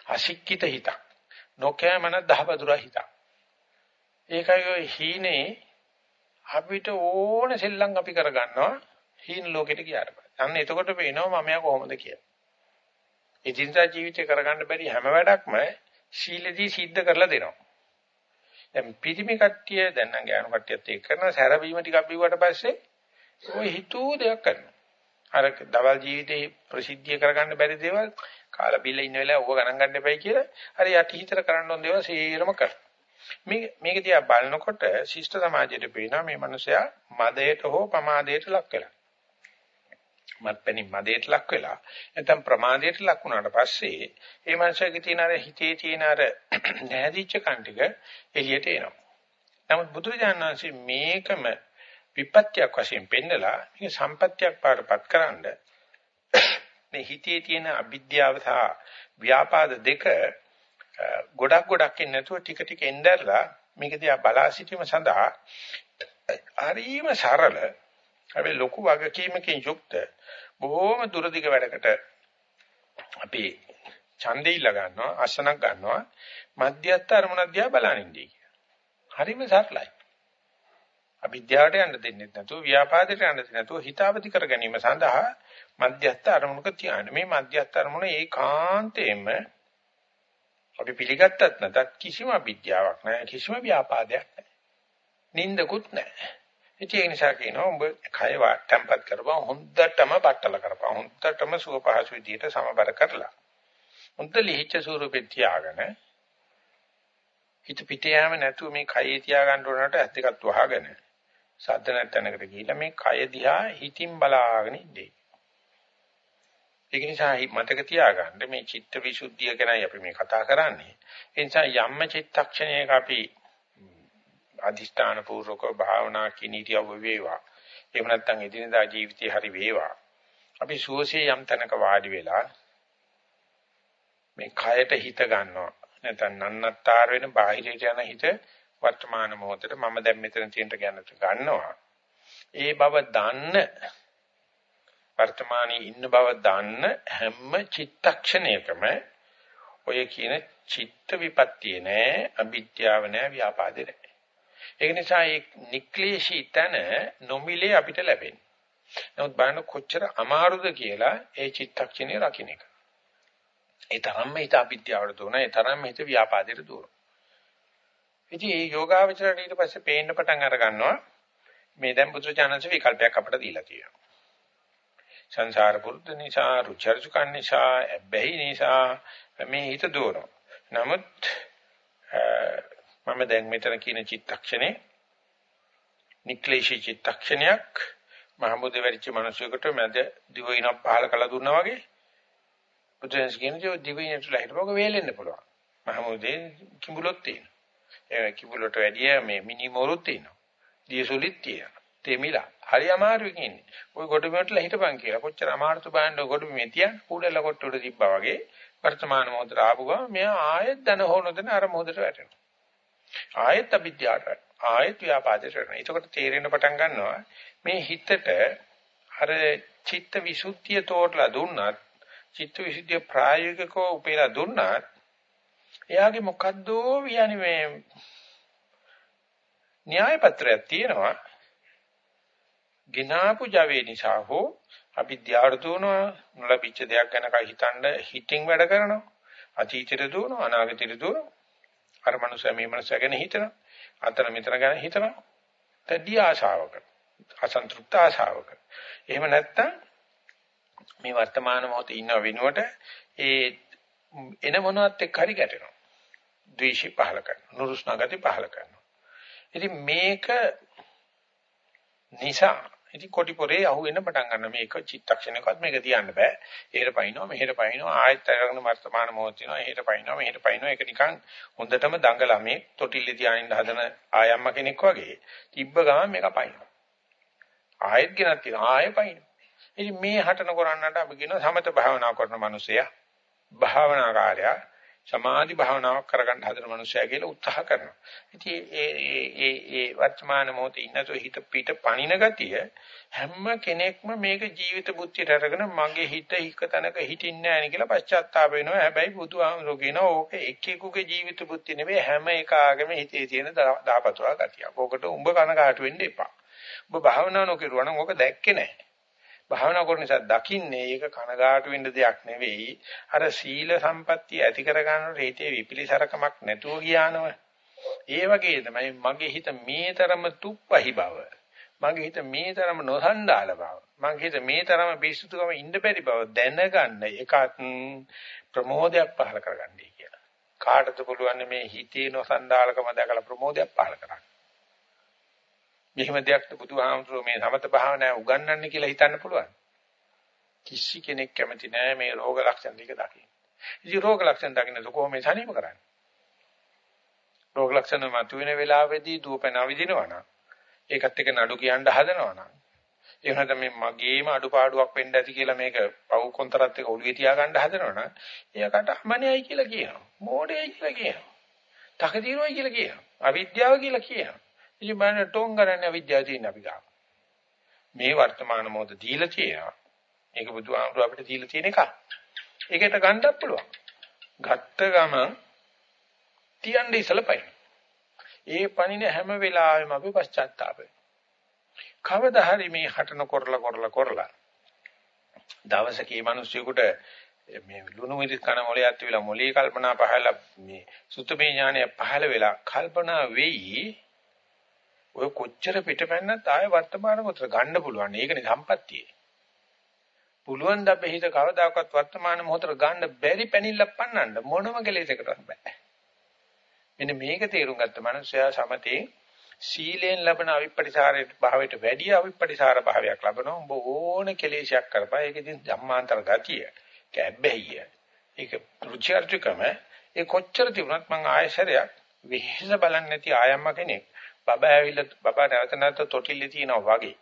අශික්කිත හිතක්. නොකෑමන දහබදුර හිතක්. ඒකයි ඔය හීනේ අපිට ඕන සෙල්ලම් අපි කරගන්නවා හීන ලෝකෙට ගියාට පස්සේ. අන්න එතකොට පේනවා මමයා කොහොමද කියලා. එදිනදා ජීවිතේ කරගන්න බැරි හැම වැඩක්ම ශීලදී සිද්ධ කරලා දෙනවා. දැන් පිටිමි කට්ටිය දැන් නම් ගෑනු කට්ටියත් ඒක කරන සැරවීම ටිකක් බිව්වට පස්සේ ඔය හිතූ දෙයක් කරනවා. අර දවල් ජීවිතේ ප්‍රසිද්ධිය කරගන්න බැරි දේවල් කාලා බිල්ල ඉන්න වෙලාව ඕක ගණන් ගන්න එපයි කියලා අර යටි හිතර කරන්න ඕන දේවල් සේරම කරනවා. මේ මේක දිහා බලනකොට ශිෂ්ට සමාජයට පේනවා මේ මිනිසයා මදයට හෝ පමාදයට ලක් වෙලා. මත්පැනි මදේට ලක් වෙලා නැත්නම් ප්‍රමාදයට ලක් වුණාට පස්සේ ඒ මනුස්සයාගේ තියෙන අර හිතේ තියෙන අර නැහැදිච්ච කන් ටික එළියට එනවා. නමුත් බුදුරජාණන් වහන්සේ මේකම විපත්‍යක් වශයෙන් පෙන්නලා මේක සම්පත්‍යක් පාඩපත් කරන්න මේ හිතේ තියෙන අවිද්‍යාව සහ ව්‍යාපාද දෙක ගොඩක් ගොඩක් ඉන්නේ නැතුව ටික ටික එnderලා මේක දිහා බලා සිටීම සඳහා හරිම සරල හැබැයි ලොකු වගකීමකින් යුක්ත බොහොම දුරදිග වැඩකට අපි ඡන්දේ ඉල්ල ගන්නවා අසනක් ගන්නවා මධ්‍යස්ථ අරමුණක් දිහා බලනින්නේ කියලා. හරිම සරලයි. අවිද්‍යාවට යන්න දෙන්නේ නැතුව ව්‍යාපාදයට යන්න දෙන්නේ නැතුව හිතාවදි කර ගැනීම සඳහා මධ්‍යස්ථ අරමුණක තියාගෙන මේ මධ්‍යස්ථ අරමුණ ඒකාන්තයෙන්ම අපි පිළිගත්තත් නැතත් කිසිම අවිද්‍යාවක් නැහැ කිසිම ව්‍යාපාදයක් නැහැ. නින්දකුත් නැහැ. ඉතින් ඒ නිසා කියනවා උඹ කය වාට්ටම්පත් කරපුවා හොඳටම බට්ටල කරපුවා හොඳටම සුව පහසු විදියට සමබර කරලා. හොඳ ලිහිච්ච ස්වරූපෙත් තියාගෙන හිත පිට යෑම නැතුව මේ කයේ තියාගන්න උනට ඇස් දෙකත් වහගෙන සද්ද නැතනකට ගිහිල්ලා මේ කය දිහා හිතින් බලාගෙන ඉන්නේ. ඒක නිසා මතක තියාගන්න මේ චිත්ත විසුද්ධිය ගැනයි අපි මේ කතා කරන්නේ. ඒ නිසා යම්ම චිත්තක්ෂණයක අපි අදිෂ්ඨාන පූර්වක භාවනා කිනීතියව වේවා. එහෙම නැත්නම් එදිනදා ජීවිතේ හරි වේවා. අපි සුවසේ යම් තැනක වාඩි වෙලා මේ කයට හිත ගන්නවා. නැත්නම් නන්නත්තර වෙන බාහිරයට යන හිත වර්තමාන මොහොතේ මම දැන් මෙතන තියෙනට ගන්නවා. ඒ බව දන්න වර්තමානයේ ඉන්න බව දන්න හැම චිත්තක්ෂණයකම ඔය කියන චිත්ත විපත්තිය නෑ අවිද්‍යාව නෑ ව්‍යාපාදේ නෑ ඒක නිසා මේ නික්ලේශී තන නොමිලේ අපිට ලැබෙන්නේ. නමුත් බලන්න කොච්චර අමාරුද කියලා ඒ චිත්තක්ෂණය රකින්න එක. ඒ තරම්ම හිත අවිද්‍යාවට දුවන, ඒ තරම්ම හිත ව්‍යාපාදයට දුවන. ඉතින් මේ යෝගාවචරයට ඊට පස්සේ පේන්න පටන් අර ගන්නවා මේ දැන් බුදුචානන්සේ විකල්පයක් අපිට දීලා තියෙනවා. සංසාර පුරුද්ද නිසා, රුචර්ජුකන් නිසා, බැහි නිසා මේ හිත දුවනවා. නමුත් මම දැන් මෙතන කියන චිත්තක්ෂණේ නික්ලේශී චිත්තක්ෂණයක් මහමුද වෙරිච්ච මිනිසෙකුට මැද දිවිනක් පහල කළා දුන්නා වගේ පුතේස් කියන්නේ දිවිනට ලහිටවක වේලෙන්න පුළුවන් මහමුදේ කිඹුලොත් තියෙනවා ඒ කිඹුලට වැඩිය මේ මිනි මොරුත් තියෙනවා දියසුලිත් තියෙනවා. තෙමිලා. හරි අමාරුවෙන් ඉන්නේ. ওই ගොඩබිමටලා හිටපන් කියලා. කොච්චර අමාරුද බලන්න ගොඩබිමේ තියන් කුඩල කොට උඩ තිබ්බා වගේ වර්තමාන මොහොතට ආපු ගමන් මෙයා ආයෙත් දන හොනදන අර මොහොතට වැටෙනවා. ආයෙත් අවිද්‍යාවට වැටෙනවා. ආයෙත් ව්‍යාපාදයට වැටෙනවා. එතකොට තේරෙන්න පටන් ගන්නවා මේ හිතට අර චිත්ත විසුද්ධිය තෝරලා දුන්නත් චිත්ත විසුද්ධිය ප්‍රායෝගිකව උපේලා දුන්නත් එයාගේ මොකද්ද කියන්නේ මේ න්‍යාය පත්‍රයක් තියෙනවා ගිනාපු Java නිසා හෝ අවිද්‍යාවට දුවනවා නොලබිච්ච දෙයක් ගැන කයි හිතන්න හිතින් වැඩ කරනවා අතීතයට දුවනවා අනාගතයට දුවනවා අර මනුස්සයා මේ මනුස්සයා ගැන හිතනවා. අතන මෙතන ගැන හිතනවා. තැඩි ආශාවක. අසන්තෘප්ත ආශාවක. එහෙම නැත්තම් මේ වර්තමාන මොහොතේ ඉන්න වෙනුවට ඒ එන මොනවත් එක්ක හරි ගැටෙනවා. ද්වේෂي පහල කරනවා. නුරුස්නා ගති පහල කරනවා. ඉතින් මේක නිසා ඉතින් කොටි pore අහු වෙන පටන් ගන්න මේක චිත්තක්ෂණයකවත් මේක තියන්න බෑ. එහෙට පයින්නවා මෙහෙට පයින්නවා ආයෙත් අරගෙන වර්තමාන මොහොත තියෙනවා. එහෙට පයින්නවා මෙහෙට පයින්නවා. ඒක නිකන් හොඳටම දඟලා මේ තොටිල්ලේ තියානින්න හදන ආයම්ම කෙනෙක් වගේ. තිබ්බ ගමන් මේක පයින්නවා. ආයෙත් ගෙනත් තියෙනවා. ආයෙ පයින්නවා. ඉතින් මේ හටන කරන්නට අපි කියන සමත භාවනා කරන මිනිසයා භාවනාකාරයා සමාධි භාවනාවක් කරගන්න හදන මනුස්සයා කියලා උත්සාහ කරනවා. ඉතින් ඒ ඒ ඒ ඒ වර්තමාන මොහොතේ ඉන්නතෝ හිත පිට පණින ගතිය හැම කෙනෙක්ම මේක ජීවිත බුද්ධියට අරගෙන මගේ හිත හික තැනක හිටින්නේ නැහැ කියලා පශ්චාත්තාප වෙනවා. හැබැයි බුදුහාමුදුරු කියනවා ඕක එක්කෙකුගේ ජීවිත බුද්ධි නෙවෙයි හැම එකාගේම හිතේ තියෙන දාපතුරා ගතියක්. ඕකට උඹ කනකාට වෙන්න එපා. ඔබ භාවනා නොකරුවා නම් ඕක දැක්කේ නැහැ. භාවනා කරන නිසා දකින්නේ ඒක කනගාටු වෙන්න දෙයක් නෙවෙයි. අර සීල සම්පත්තිය ඇති කරගන්න රේතේ විපිලිසරකමක් නැතුව ගියානව. ඒ වගේ තමයි මගේ හිත මේතරම තුප්පහි බව. මගේ හිත මේතරම නොසන්ඩාල බව. මගේ හිත මේතරම පිසුතුකම ඉන්න බැරි බව දැනගන්න එකත් ප්‍රමෝදයක් පහල කරගන්නයි කියලා. කාටද පුළුවන් මේ හිතේ නොසන්ඩාලකම දැකලා ප්‍රමෝදයක් පහල කරන්න. මෙහෙම දෙයක් බුදුහාමුදුරුවෝ මේ සමත භාවනාව උගන්වන්නේ කියලා හිතන්න පුළුවන්. කිසි කෙනෙක් කැමති නෑ මේ රෝග ලක්ෂණ ටික දකින්න. ඉතින් රෝග ලක්ෂණ දකින්න කොහොමද සනීප කරන්නේ? රෝග ලක්ෂණ මතුවෙන වෙලාවෙදී දුවපැන විදිනවනම් ඒකත් එක්ක නඩු කියන්න හදනවනම් එහෙම නැත්නම් මේ මගේම අඩුපාඩුවක් වෙන්න ඇති කියලා මේක පව් කොන්තරත් එක්ක ඔළුවේ තියාගන්න හදනවනම් එයාකට අමනයයි කියලා කියනවා. මෝඩයයි කියලා කියනවා. තකතිරෝයි කියලා කියනවා. අවිද්‍යාව කියලා කියනවා. ඉතින් බලන්න ටෝන් ගන්න අවිද්‍යාව තියෙන අපි ගාව. මේ වර්තමාන මොහොත දීලා තියෙනවා. ඒක බුදුහාමුදුර අපිට දීලා තියෙන එක. ඒකට ගන්නත් පුළුවන්. ගත්ත ගමන් තියන්නේ ඉසලපයි. ඒ පණින හැම වෙලාවෙම අපි පශ්චාත්තාප කවදා හරි මේ හටන කරලා කරලා කරලා දවසක මේ මිනිස්සුෙකුට මේ ලුණු මිරිස් කන මොලේ ඇත්ත වෙලා මොලේ කල්පනා පහළ මේ සුත්තමේ ඥානය පහළ වෙලා කල්පනා වෙයි ඔය කොච්චර පිටපැන්නත් ආය වර්තමාන මොහොතට ගන්න පුළුවන්. ඒකනේ සම්පත්තිය. පුළුවන් ද අපේ හිත කවදාකවත් වර්තමාන මොහොතට ගන්න බැරි පැනිල්ලක් පන්නන්න මොනම කෙලෙසකටවත් බෑ. මෙන්න මේක තේරුම් ගත්ත මනුස්සයා සමතේ සීලෙන් ලබන අවිපටිසාරයට භාවයට වැඩි අවිපටිසාර භාවයක් ලබනවා. උඹ ඕන කෙලෙසයක් කරපා. ඒක ඉතින් ධම්මාන්තර ගතිය. කැබ්බැහිය. ඒක රුචර්ජකම ඒ කොච්චර තිබුණත් මං ආයශරයක් විහිස බලන්නේ නැති ආයම්ම කෙනෙක් බබා ඇවිල්ලා බබා නැවත නැවත තොටිල්ලේ තියෙනවා වගේ.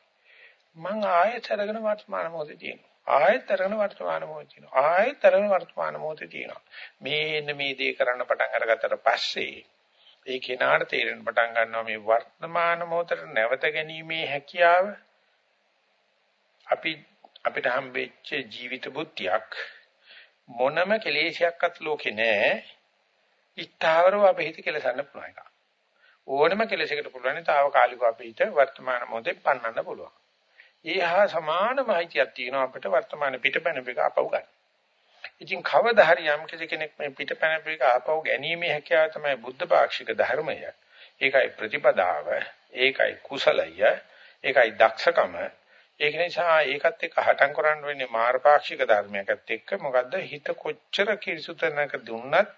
මං ආයෙත් අරගෙන වර්තමාන මොහොතේ තියෙනවා. ආයෙත් අරගෙන වර්තමාන මොහොතේ තියෙනවා. ආයෙත් අරගෙන වර්තමාන මොහොතේ තියෙනවා. මේන්න මේ දේ කරන්න පටන් අරගත්තට පස්සේ ඒ කෙනාට තේරෙන පටන් ගන්නවා මේ වර්තමාන මොහොතට නැවත ගැනීමේ හැකියාව අපි අපිට හම්බෙච්ච ජීවිත බුද්ධියක් මොනම කෙලෙසයක්වත් ලෝකේ නැහැ. ඊතාවරව අපේ හිත කෙලසන්න පුළුවන් එක. ඕනම කෙලෙසකට පුළුවන් තාවකාලිකව අපිට වර්තමාන මොහොතේ පන්නන්න පුළුවන්. ඊහා සමානම හිතියක් තියෙනවා අපිට වර්තමාන පිටපැන පිට අපව ගන්න. ඉතින් කවදා හරි යම් කෙනෙක් මේ පිටපැන පිට අපව ගැනීමේ හැකියාව තමයි බුද්ධ පාක්ෂික ධර්මය. ඒකයි ප්‍රතිපදාව, ඒකයි කුසලය, ඒකයි දක්ෂකම. ඒක නිසා ඒකත් එක්ක හටන් කරන්න වෙන්නේ මාර්ගපාක්ෂික ධර්මයකත් එක්ක මොකද්ද හිත කොච්චර කිරිසුතනක දුන්නත්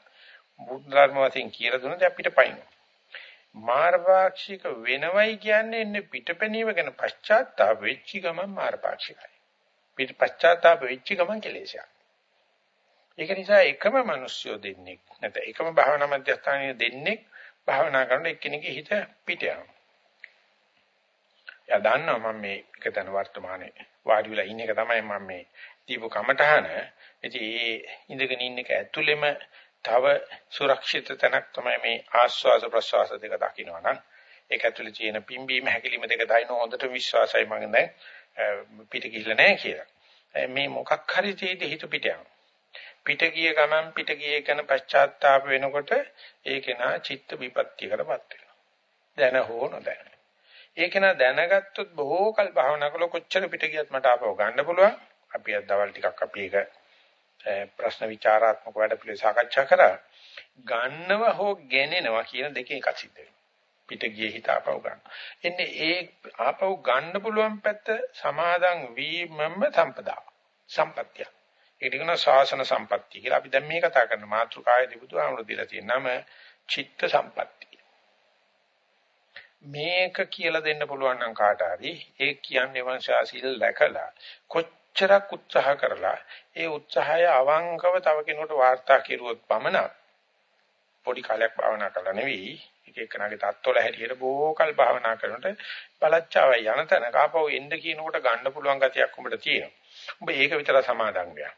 බුද්ධ ධර්ම වශයෙන් කියලා දුන්නත් අපිට පයින්නවා. මාර්ගපාක්ෂික වෙනවයි කියන්නේ ඉන්නේ පිටපැනීම ගැන පශ්චාත්තාප වෙච්ච ගමන් මාර්ගපාක්ෂිකයි. පිට පශ්චාත්තාප වෙච්ච ගමන් කෙලෙසයක්. ඒක නිසා එකම මිනිස්සු දෙන්නේ නැත්නම් එකම භාවනා මධ්‍යස්ථානයේ දෙන්නේ භාවනා කරන එක්කෙනෙක්ගේ හිත පිට යනවා. එයා දන්නවා මම මේ එක තැන වර්තමානයේ වාඩි වෙලා ඉන්න එක තමයි මම මේ දීපු කමටහන. ඉතින් ඒ ඉඳගෙන ඉන්න එක ඇතුළෙම තව සුරක්ෂිත තැනක් තමයි මේ ආස්වාස ප්‍රස්වාස දෙක දකින්නවනම් ඒක ඇතුළේ තියෙන පිම්බීම හැකිලිම දෙක දයින්න හොඳට විශ්වාසයි මම දැන් පිට ගිහිල්ලා නැහැ කියලා. මේ මොකක් හරි තේදි හිත පිට යනවා. පිට ගිය ගමන් පිට ගියේ කරන පශ්චාත්තාප වෙනකොට ඒක නා චිත්ත විපත්තියකටපත් වෙනවා. දැන හෝ නොදැන. ඒක නා දැනගත්තොත් බොහෝ කල් භාවනා කළොත් කොච්චර පිට ගියත් මට ආපහු ගන්න පුළුවන්. අපි අද දවල් ටිකක් අපි ඒක ප්‍රශ්න විචාරාත්මක වැඩ පිළිවෙල සාකච්ඡා කරා. ගන්නව හෝ ගෙනෙනවා කියන දෙකේ එකක් සිද්ධ වෙනවා. පිට ගියේ හිත ආපහු ගන්න. එන්නේ ඒ ආපහු ගන්න පුළුවන් පැත්ත සමාදන් වීමම සම්පදා. සම්පත්තිය. ඒක කියන ශාසන සම්පත්තිය කියලා. අපි දැන් මේ කතා කරන මාතෘකාවේදී බුදුහාමුදුරු දීලා තියෙන නම චිත්ත සම්පත්තිය. මේක කියලා දෙන්න පුළුවන් නම් කාට හරි ඒ කියන්නේ වංශාසීල läකලා කොච්චරක් උත්සාහ කරලා ඒ උත්සාහය අවංකව තව කෙනෙකුට වාර්තා කෙරුවොත් පමණක් පොඩි කාලයක් භාවනා කළා නෙවෙයි එක එකනාගේ தත්වල හැටියට බොහෝකල් භාවනා කරනකොට බලච්චාවයි යන තැන කාපව එන්න කියනකොට ගන්න පුළුවන් ගතියක් උඹට තියෙනවා. උඹ ඒක විතර සමාදන් වෙනවා.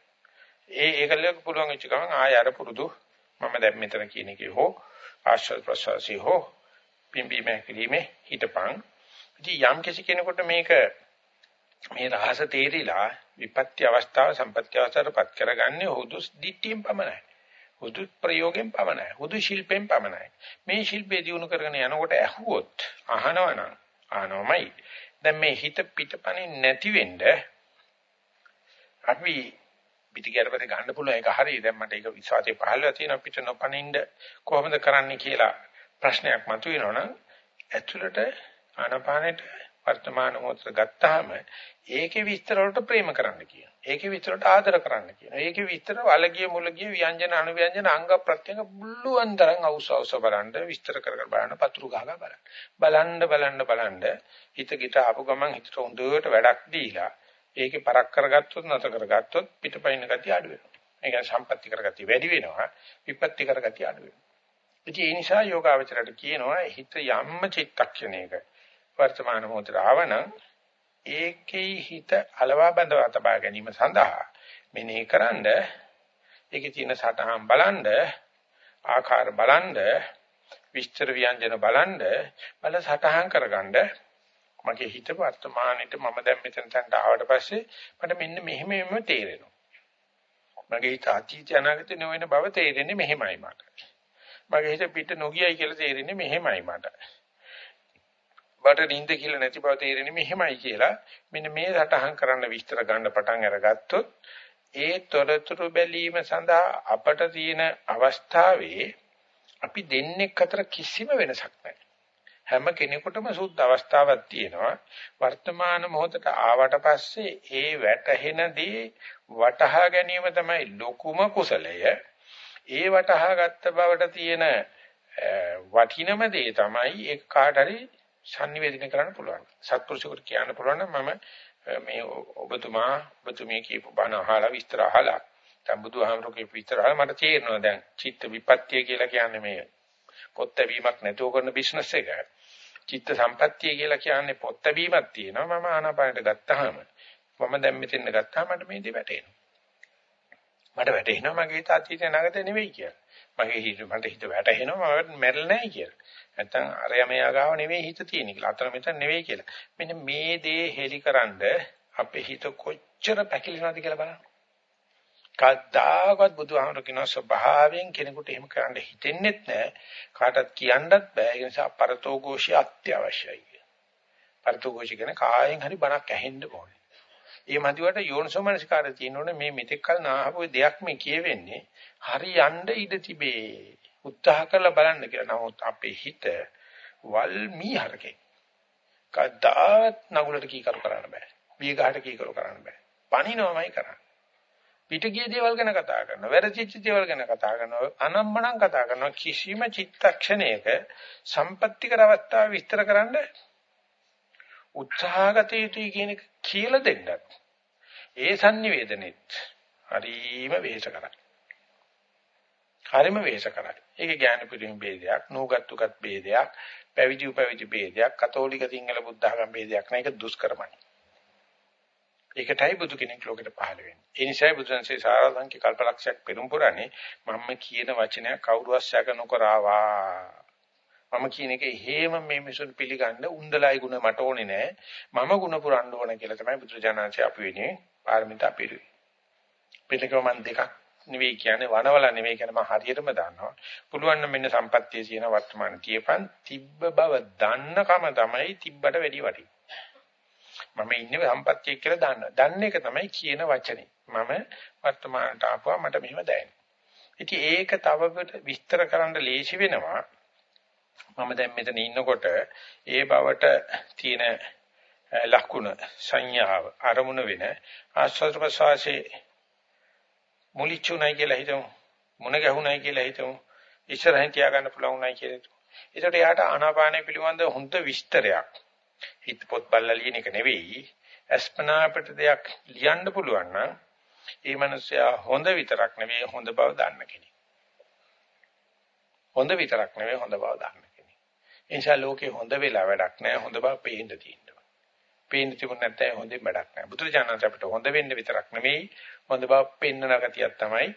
ඒ ඒකලයක් පුළුවන් වෙච්ච ගමන් ආය අර පුරුදු මම දැන් මෙතන කියන එකේ හෝ ආශ්‍රද ප්‍රසවාසී හෝ පිම්බීම කිරීමේ හිටපන්. ඉතින් යම් කිසි කෙනෙකුට මේක මේ රහස තේරිලා විපත්‍ය අවස්ථාව සම්පත්‍ය අවස්ථාවටපත් කරගන්නේ හුදු දිට්ඨියෙන් පමණයි. හුදු ප්‍රයෝගයෙන් පමණයි. හුදු ශිල්පයෙන් පමණයි. මේ ශිල්පේ දිනු කරගෙන යනකොට ඇහුවොත් අහනවනම් අහනවමයි. දැන් මේ හිත පිටපණින් නැති වෙන්න අපි පිට ගියට පස්සේ ගන්න පුළුවන් ඒක හරියි. දැන් මට ඒක විශ්වාසය පහළලා තියෙනවා පිට නොපනින්න කොහොමද කරන්නේ කියලා ප්‍රශ්නයක් මතුවෙනවනම් ඇතුළට ආනපානෙට වර්තමාන මොහොත ගත්තාම ඒකේ විස්තර වලට ප්‍රේම කරන්න කියන. ඒකේ විස්තර වලට ආදර කරන්න කියන. ඒකේ විස්තර වලගිය මුලගිය ව්‍යංජන අනුව්‍යංජන අංග ප්‍රත්‍යංග බුල්ලුවන් තරම් අවුස අවුස බලන්න විස්තර කර කර බලන්න පතුරු ගහ ගහ බලන්න. බලන්න බලන්න බලන්න හිත ගිට ආපු ගමන් හිතට හොඳට වැඩක් දීලා ඒකේ පරක් කරගත්තොත් නැත කරගත්තොත් පිටපයින් ගතිය අඩු වෙනවා. ඒක සම්පත්‍ති කරගතිය වැඩි වෙනවා. විපත්‍ති කරගතිය අඩු වෙනවා. ඉතින් ඒ නිසා යෝගාවචරයට කියනවා හිත යම්ම චිත්තක්ෂණයක වර්තමාන මොහොතට ආවනම් ඒකේ හිත අලවා බඳවා තබා ගැනීම සඳහා මෙනෙහි කරන්ඩ ඒකේ තියෙන සටහන් බලන්ඩ ආකාර බලන්ඩ විස්තර ව්‍යංජන බලන්ඩ බල සටහන් කරගන්න මගේ හිත වර්තමානෙට මම දැන් මෙතන තැනට ආවට පස්සේ මට මෙන්න මෙහෙම මෙහෙම තේරෙනවා. මගේ හිත අතීත අනාගත නොවන බව තේරෙන්නේ මෙහෙමයි මට. මගේ හිත පිට නොගියයි කියලා තේරෙන්නේ මෙහෙමයි මට. බට නිින්ද කියලා නැති බව තේරෙන්නේ මෙහෙමයි කියලා මෙන්න මේ සටහන් කරන්න විස්තර ගන්න පටන් අරගත්තොත් ඒ තොරතුරු බැලීම සඳහා අපට තියෙන අවස්ථාවේ අපි දෙන්නෙක් අතර කිසිම වෙනසක් නැහැ. හැම කෙනෙකුටම සුද්ධ අවස්ථාවක් තියෙනවා. වර්තමාන මොහොතට ආවට පස්සේ ඒ වැටහෙන දේ වටහා ගැනීම තමයි ලොකුම කුසලය. ඒ වටහා ගත්ත බවට තියෙන වටිනම දේ තමයි ඒ කාට හරි sannivedana කරන්න පුළුවන්. සත්පුරුෂයෙකුට කියන්න පුළුවන් නම් මම මේ ඔබතුමා ඔබතුමිය කියපු බණ අහලා විස්තර අහලා දැන් බුදුහාමරෝ කියපු විස්තර අහලා මට තේරෙනවා දැන් චිත්ත විපත්‍ය කියලා කියන්නේ මේ පොත් බැීමක් නැතුව කරන බිස්නස් එක. චිත්ත සම්පත්තිය කියලා කියන්නේ පොත් බැීමක් තියෙනවා. මම ආනාපානට ගත්තාම මම දැන් මෙතෙන් ගත්තාම මට මේ දේ වැටෙනවා. මට වැටෙනවා මගේ හිත අතීතේ නැගත නෙවෙයි කියලා. මගේ හිත මට හිත වැටෙනවා මම මැරෙන්නේ නැහැ කියලා. නැත්නම් අරයමයා ගාව නෙවෙයි හිත තියෙන්නේ කියලා. අතන මෙතන නෙවෙයි කියලා. මෙන්න මේ දේ හෙලිකරනද අපේ හිත කොච්චර පැකිලෙනවද කියලා බලන්න. කද්දාකවත් බුදුහාමර කියන ස්වභාවයෙන් කෙනෙකුට එහෙම කරන්න හිතෙන්නේ නැහැ. කාටවත් කියන්නත් බෑ. ඒ නිසා පරතෝഘോഷය අත්‍යවශ්‍යයි. පරතෝഘോഷය කියන්නේ කායෙන් හරි බණක් ඇහෙන්න ඕනේ. ඒ මදිවට යෝනිසෝමනසිකාරය තියෙනෝනේ මේ මෙතෙක් කල නාහපු දෙයක් මේ කියවෙන්නේ හරි යන්න ඉඩ තිබේ. උත්සාහ කරලා බලන්න කියලා. නමුත් අපේ හිත වල් මීහරකේ. කද්දාත් නගුලට කීකරු කරන්න බෑ. වීගහට කීකරු කරන්න බෑ. පණිනවමයි කරන්නේ. පිටගිය දේවල් ගැන කතා කරනවා. වැරදිච්ච දේවල් ගැන කතා කරනවා. අනම්මනම් කතා කරනවා. කිසිම චිත්තක්ෂණයක සම්පත්‍තිකර අවස්ථාව විස්තර කරන්න උත්සාහගත යුතුයි කියන එක කියලා දෙන්නත්. ඒ sannivedanaෙත් හරිම වෙහෙස කරයි. හරිම වෙහෙස කරයි. ඒක ඥාන පිරිමි ભેදයක්, නූගත්තුගත් ભેදයක්, පැවිදි උපැවිදි ભેදයක්, කතෝලික සිංහල බුද්ධඝම ભેදයක් නෑ. ඒක දුෂ්කරමයි. ඒකටයි බුදු කෙනෙක් ලෝකෙට පහළ වෙන්නේ. ඒ නිසායි බුදුන්සේ සාරාංශික කල්පලක්ෂයක් පෙරම්පුරන්නේ මම කියන වචනය කවුරුවත් සැක නොකරවා. මම කියන එක හේම මේ මිසුන් පිළිගන්න උන්දලයි ගුණ මට ඕනේ නෑ. මම ගුණ පුරන්න ඕන කියලා තමයි බුදුජානන්සේ අපි වෙන්නේ පාරමිතා පිළිවි. පිළිකව මන් දෙකක් නෙවෙයි කියන්නේ වනවල නෙවෙයි කියන්නේ මම හරියටම දන්නවා. පුළුවන් නම් මෙන්න සම්පත්තිය කියන වර්තමාන තියපන් තිබ්බ බව දන්නකම තමයි තිබ්බට වැඩි වටින්නේ. මම ඉන්නේ සම්පත්තිය කියලා දන්න. දන්න එක තමයි කියන වචනේ. මම වර්තමානට ආපුවා මට මෙහෙම දැනෙනවා. ඉතින් ඒක තව විස්තර කරන්න ලේසි වෙනවා. මම දැන් මෙතන ඉන්නකොට ඒ බවට තියෙන ලකුණ සංයාව අරමුණ වෙන ආස්වාද ප්‍රසවාසයේ මුලිච්චුණයි කියලා හිතමු. මුණ ගැහුණයි කියලා හිතමු. ඉස්සරහින් තියාගන්න පුළුවන්ුණයි කියලා හිතමු. ඒකට යාට ආනාපානය පිළිබඳ හොඳ විස්තරයක් හිත පොත් බලලා ලියන එක නෙවෙයි අස්පනා අපිට දෙයක් ලියන්න පුළුවන් නම් ඒ මනුස්සයා හොඳ විතරක් නෙවෙයි හොඳ බව දන්න කෙනෙක්. හොඳ විතරක් නෙවෙයි හොඳ බව දන්න කෙනෙක්. ඒ නිසා ලෝකේ හොඳ වෙලා වැඩක් නැහැ හොඳ බව පේන්න තියෙනවා. පේන්න තිබුණ නැත්නම් හොඳින් වැඩක් නැහැ. බුදුරජාණන් අපිට හොඳ වෙන්න විතරක් නෙවෙයි හොඳ බව පෙන්වන ගතියක් තමයි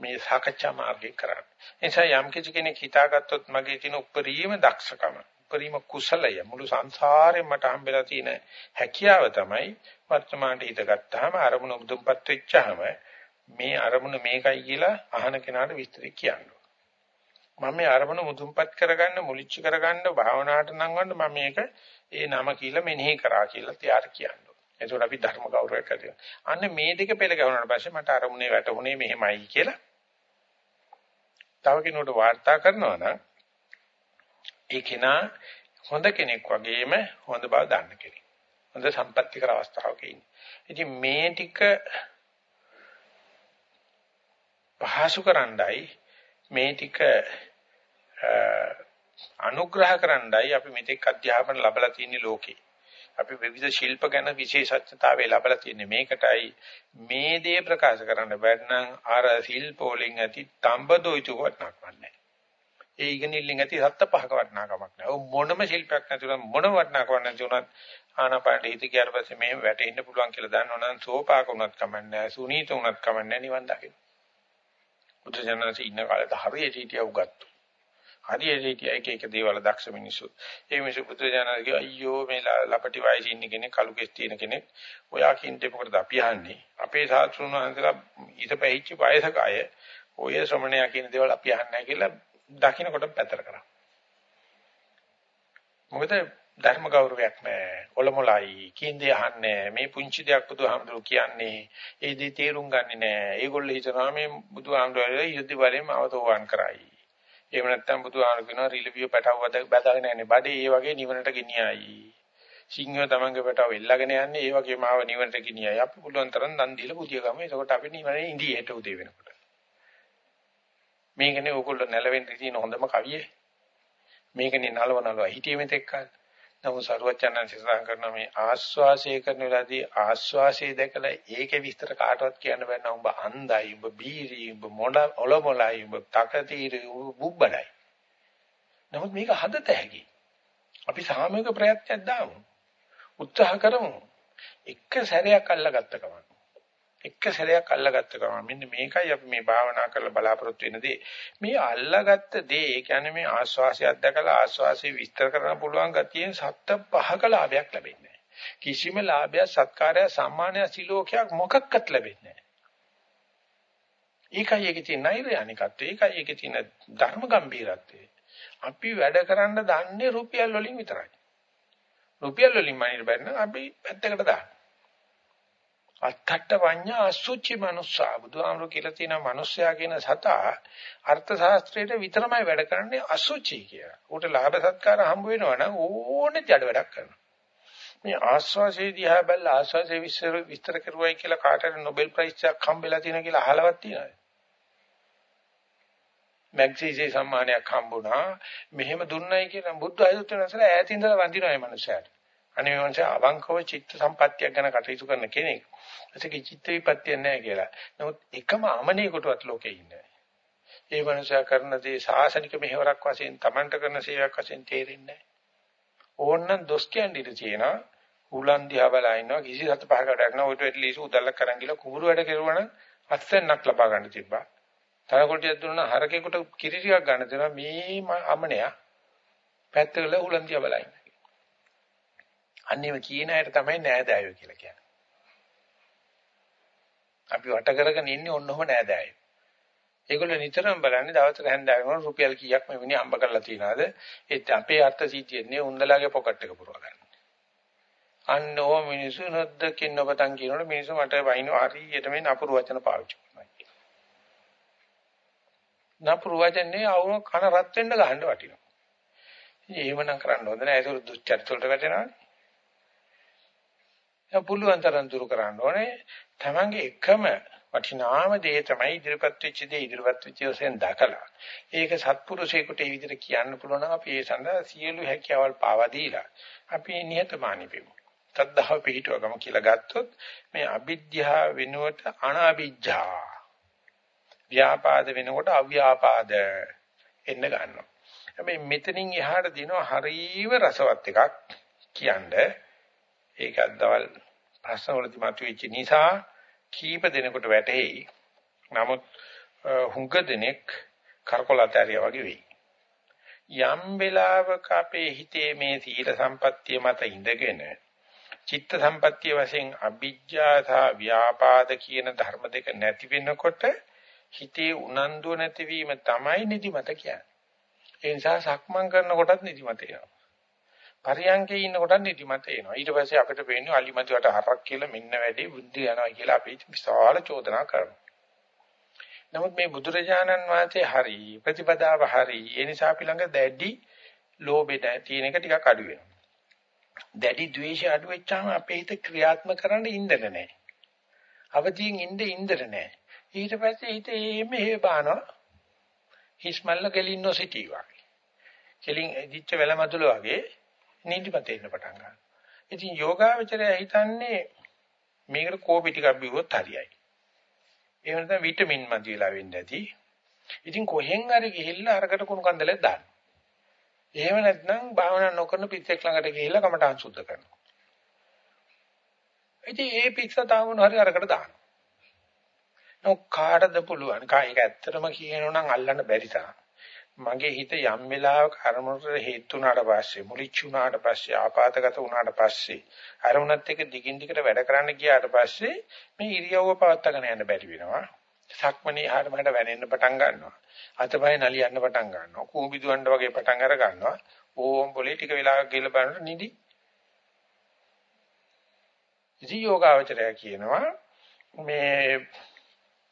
මේ සාකච්ඡා මාර්ගය කරන්නේ. ඒ නිසා යම් කිසි කෙනෙක් හිතාගත්තොත් මගේ තියෙන උපරිම දක්ෂකම උපරිම කුසලය මුළු සංසාරෙම මට හම්බෙලා තියෙන හැකියාව තමයි වර්තමානට හිත ගත්තාම අරමුණ මුදුන්පත් වෙච්චාම මේ අරමුණ මේකයි කියලා අහන කෙනාට විස්තර කියන්න. මම මේ අරමුණ මුදුන්පත් කරගන්න මුලිච්ච කරගන්න භාවනාවට නංවන්න මම මේක ඒ නම කියලා මෙනෙහි කරා කියලා තියාර කියන්න. එතකොට අපි ධර්ම ගෞරවයක් ඇති වෙනවා. අන්න මේ දෙක පෙළ ගැහුණාට පස්සේ මට අරමුණේ වැටුනේ මෙහෙමයි කියලා. තව කෙනෙකුට වාර්තා කරනවා නම් ඒ කෙනා හොඳ කෙනෙක් වගේම හොඳ බව දන්න කෙනෙක්. හොඳ සම්පත්‍තිකර අවස්ථාවක ඉන්නේ. ඉතින් මේ ටික පහසු කරන්නයි මේ ටික අනුග්‍රහ කරන්නයි අපි මෙතෙක් අධ්‍යාපන ලැබලා තියෙන ලෝකේ. අපි විවිධ ශිල්ප ගැන විශේෂඥතාවය ලැබලා තියෙන්නේ මේකටයි මේ දේ ප්‍රකාශ කරන්න බැන්නම් අර ශිල්ප වලින් ඇති තඹදොයිතු වටනක් නැහැ. ඒ ඉගෙනිල්ලෙන් ඇති සත්ත පහක වටනාකමක් නැහැ. ඔය මොනම ශිල්පයක් නැතුව මොන වටනාකමක් නැති උනත් ආනාපාන හිත ගියාට පස්සේ මේ වැටෙන්න පුළුවන් කියලා දන්නවනම් සෝපාක උනත් කමන්නේ සුනීත උනත් කමන්නේ නිවන් දකින්න. බුදු ජනනාසේ ඉන්න කාලේ හරියට හිටියා උගත්තු. හරියට හිටියා එක එක දේවල් දක්ෂ මිනිස්සු. ඒ මිනිස්සු බුදු ජනනාසේ කිව්වා අයියෝ මේ ලපටි වයසේ ඉන්න කෙනෙක් කලු කෙස් තියෙන කෙනෙක් ඔයා කින්ටේ මොකටද අපි අහන්නේ? අපේ සාස්ත්‍රුණ වහන්සේලා ඊට පැහිච්ච වයසක අය ඔය ශ්‍රමණයා කියන දේවල් අපි අහන්නේ නැහැ කියලා දකින්නකොට පැතර කරා. මොකද ධර්ම ගෞරවයක් නැහැ. ඔලොමලයි කියන්නේ අහන්නේ මේ පුංචි දෙයක් බුදුහාමුදුරු කියන්නේ ඒ දේ තේරුම් ගන්නේ නැහැ. ඒගොල්ලෝ හිතනවා මේ බුදුහාමුදුරුවෝ යුද්ධ බලයෙන් අවතෝවාන් කරයි. එහෙම නැත්නම් බුදුහාමුදුරු කියනවා රිලවිය පැටව බදාගෙන යන්නේ බඩේ ඒ වගේ නිවනට ගෙනියයි. සිංහව තමන්ගේ පැටව එල්ලගෙන යන්නේ ඒ වගේම ආව නිවනට ගෙනියයි. අපි පුළුවන් තරම් දන් දීලා පුදිය ගමු. එතකොට අපි නිවනේ ඉඳී හෙට උදේ වෙනකොට. මේකනේ ඕගොල්ලෝ නැලවෙන්න තියෙන හොඳම කවිය. මේකනේ නලවනලව හිටියේ මෙතෙක් කාල. නමුත් සරුවචනන් සිතාන් කරන මේ ආස්වාසය කරන වෙලාවේදී ආස්වාසය දැකලා ඒකේ විස්තර කාටවත් කියන්න බෑ නෝ උඹ අන්දයි උඹ බීරි උඹ මොඩ ඔලොමලයි උඹ තකතිරි උඹ බුබ්බඩයි. නමුත් මේක හදත හැකි. අපි සාමූහික ප්‍රයත්නයක් දාමු. උත්සාහ කරමු. එක සැරයක් අල්ලගත්ත ගමන් එක සැරයක් අල්ලගත්ත ගමන් මෙන්න මේකයි අපි මේ භාවනා කරලා බලාපොරොත්තු වෙන දේ. මේ අල්ලගත්ත දේ ඒ කියන්නේ මේ ආස්වාසියක් දැකලා ආස්වාසිය විස්තර කරන්න පුළුවන් ගතියෙන් සත්‍ය පහක ලාභයක් ලැබෙන්නේ කිසිම ලාභයක් සත්කාරය සම්මානය සිලෝකයක් මොකක්වත් ලැබෙන්නේ නැහැ. ඒකයි ඒකේ තියෙන නෛර්යානිකත්වය. ඒකයි ඒකේ තියෙන ධර්ම ගම්භීරත්වය. අපි වැඩ කරන්න දන්නේ රුපියල් වලින් විතරයි. රුපියල් වලින් මනින්න බැන්න අපි පැත්තකට දාන්න. අත්තට්ඨ වඤ්ඤා අසුචි මනුස්සා බුදුහාමර කියලා තියෙන මනුස්සයා කියන සතා අර්ථ ශාස්ත්‍රයේ විතරමයි වැඩ කරන්නේ අසුචි කියලා. ඌට ලාභ සත්කාර හම්බ වෙනවා නම් ඕනේ ජඩ වැඩක් කරනවා. මේ ආස්වාසේ දිහා බැලලා ආස්වාසේ විස්තර විස්තර කරුවයි කියලා කාටද නොබෙල් ප්‍රයිස් එකක් හම්බෙලා තියෙනවා කියලා අහලවත් තියෙනවද? මැග්සීසේ සම්මානයක් හම්බුණා. මෙහෙම දුන්නයි කියලා බුද්ධ ආයතනසල ඈත ඉඳලා වඳිනවා මේ මනුස්සයාට. අනේ මේ මනුස්සයා අවංකව චිත්ත සම්පත්තියක් ගැන කටයුතු කරන කෙනෙක්. ඒකේ චිත්ත විපත්තිය නැහැ කියලා. නමුත් එකම අමනේ කොටවත් ලෝකේ ඉන්නේ ඒ මනුස්සයා කරන දේ සාසනික මෙහෙවරක් වශයෙන් Tamanට කරන සේවයක් වශයෙන් තේරෙන්නේ නැහැ. ඕන්නම් දොස් කියන්නේ ඉඳී තියෙනවා. උලන් දිහා බලා ඉන්නවා කිසි සත පහකට වැඩක් නෑ. ඔයිට වෙටලීස උදල්ලක් කරන් ගිහලා කුඹුරු වැඩ කෙරුවා නම් අස්සෙන්නක් ලබා ගන්න තිබ්බා. තරකොටියක් දුන්නා හරකෙකුට කිරි ටිකක් ගන්න දෙනවා මේ අමනයා පැත්තකල උලන් දිහා බලා ඉන්න. අන්නේම කියන අයට තමයි නෑදෑයෝ කියලා කියන්නේ. අපි වට කරගෙන ඉන්නේ ඔන්නෝම නෑදෑයෝ. ඒගොල්ලෝ නිතරම බලන්නේ දවසට හැන්දෑවෙනකොට රුපියල් කීයක් මේ විනි අම්බ කරලා තියනවාද? ඒත් අපේ අර්ථ සීතියන්නේ උන්දලාගේ පොකට් එක පුරව ගන්න. අන්න ඕ මිනිස්සු නොදකින් ඔබතන් කියනකොට මිනිස්සු මට වයින් හරියට මේ නපුරු වචන පාවිච්චි කරනවා. නපුරු වචනේ අවුන කන රත් වෙන්න ගහන්න වටිනවා. ඉතින් එහෙමනම් කරන්න හොඳ නෑ ඒක දුස්චරිත වලට වැටෙනවානේ. දැන් පුළුවන් තරම් දුරු කරන්න ඕනේ. Tamange එකම වටිනාම දේ තමයි ඉදිරිපත් වෙච්ච දේ ඉදිරිපත් වෙච්ච වශයෙන් දැකලා. ඒක සත්පුරුෂයෙකුට ඒ විදිහට කියන්න පුළුවන් නම් අපි ඒ සඳහා සියලු හැකියාවල් පාවා දීලා අපි නිහතමානී වෙමු. තද්දාව පිහිටවගම කියලා ගත්තොත් මේ අවිද්‍යාව වෙනුවට අනාවිජ්ජා. ව්‍යාපාද වෙනකොට අව්‍යාපාද එන්න ගන්නවා. හැබැයි මෙතනින් එහාට දිනව හරීව රසවත් එකක් කියන්නේ ඒකත් දවල් ප්‍රශ්න වලදී මතුවෙච්ච නිසා කීප දෙනෙකුට වැටහෙයි. නමුත් හුඟ දෙනෙක් කරකොලතරිය වගේ වෙයි. යම් වෙලාවක අපේ හිතේ මේ සීල සම්පත්තිය මත ඉඳගෙන චිත්ත සම්පත්තිය වශයෙන් අභිජ්ජා සහ ව්‍යාපාද කියන ධර්ම දෙක නැති වෙනකොට හිතේ උනන්දුව නැතිවීම තමයි නිදිමත කියන්නේ. ඒ නිසා සක්මන් කරනකොටත් නිදිමත එනවා. පරියංගේ ඉන්න කොටත් නිදිමත එනවා. ඊට පස්සේ අපිට පේන්නේ අලිමතිවට හරක් කියලා මෙන්න වැඩි බුද්ධි යනවා කියලා අපි විශාල චෝදනා කරනවා. නමුත් මේ බුදුරජාණන් වහන්සේ හරි ප්‍රතිපදාව හරි ඒ නිසා අපි ළඟ දැඩි ලෝභෙට තියෙන එක ටිකක් අඩු වෙනවා. දැඩි ද්වේෂය අඩු වෙච්චාම අපේ හිත ක්‍රියාත්මක කරන්න ඉන්දර නැහැ. අවදියෙන් ඉන්න ඉන්දර නැහැ. ඊට පස්සේ හිත එහෙම හේබානවා. හිස්මල්ල ගෙලින් නොසිටී වගේ. කෙලින් දිච්ච වෙලමතුල වගේ නිදිමත එන්න පටන් ගන්නවා. ඉතින් යෝගාවචරය හිතන්නේ මේකට කෝපි ටිකක් බිව්වොත් හරියයි. ඒ වෙනතම විටමින් මදිලා වෙන්න ඇති. ඉතින් කොහෙන් හරි ගිහිල්ලා අරකට කුණු කන්දලක් දාන්න. එහෙම නැත්නම් භාවනා නොකරන පිටෙක් ළඟට ගිහිල්ලා කමටහන් සුද්ධ කරනවා. ඉතින් ඒ පිටස තාවුන හරි අරකට දානවා. නෝ කාටද පුළුවන්? කා ඒක ඇත්තටම කියනෝ නම් අල්ලන්න බැරි තරම්. මගේ හිත යම් වෙලාවක අරමුණට හේතු වුණාට පස්සේ මුලිච්ච වුණාට පස්සේ ආපాతගත වුණාට පස්සේ අරමුණත් එක්ක දිගින් දිගට වැඩ කරන්න ගියාට පස්සේ මේ ඉරියව්ව පවත්වාගෙන යන්න බැරි වෙනවා. සක්මණේ ආහාර මඩ වැනෙන්න පටන් ගන්නවා. අතපය නලියන්න පටන් ගන්නවා. කූඹි දුවන්න වගේ පටන් අර ගන්නවා. ඕම් පොලේ ටික වෙලාවක් ගිහලා බලනකොට නිදි. ඉතින් යෝගාවචරය කියනවා මේ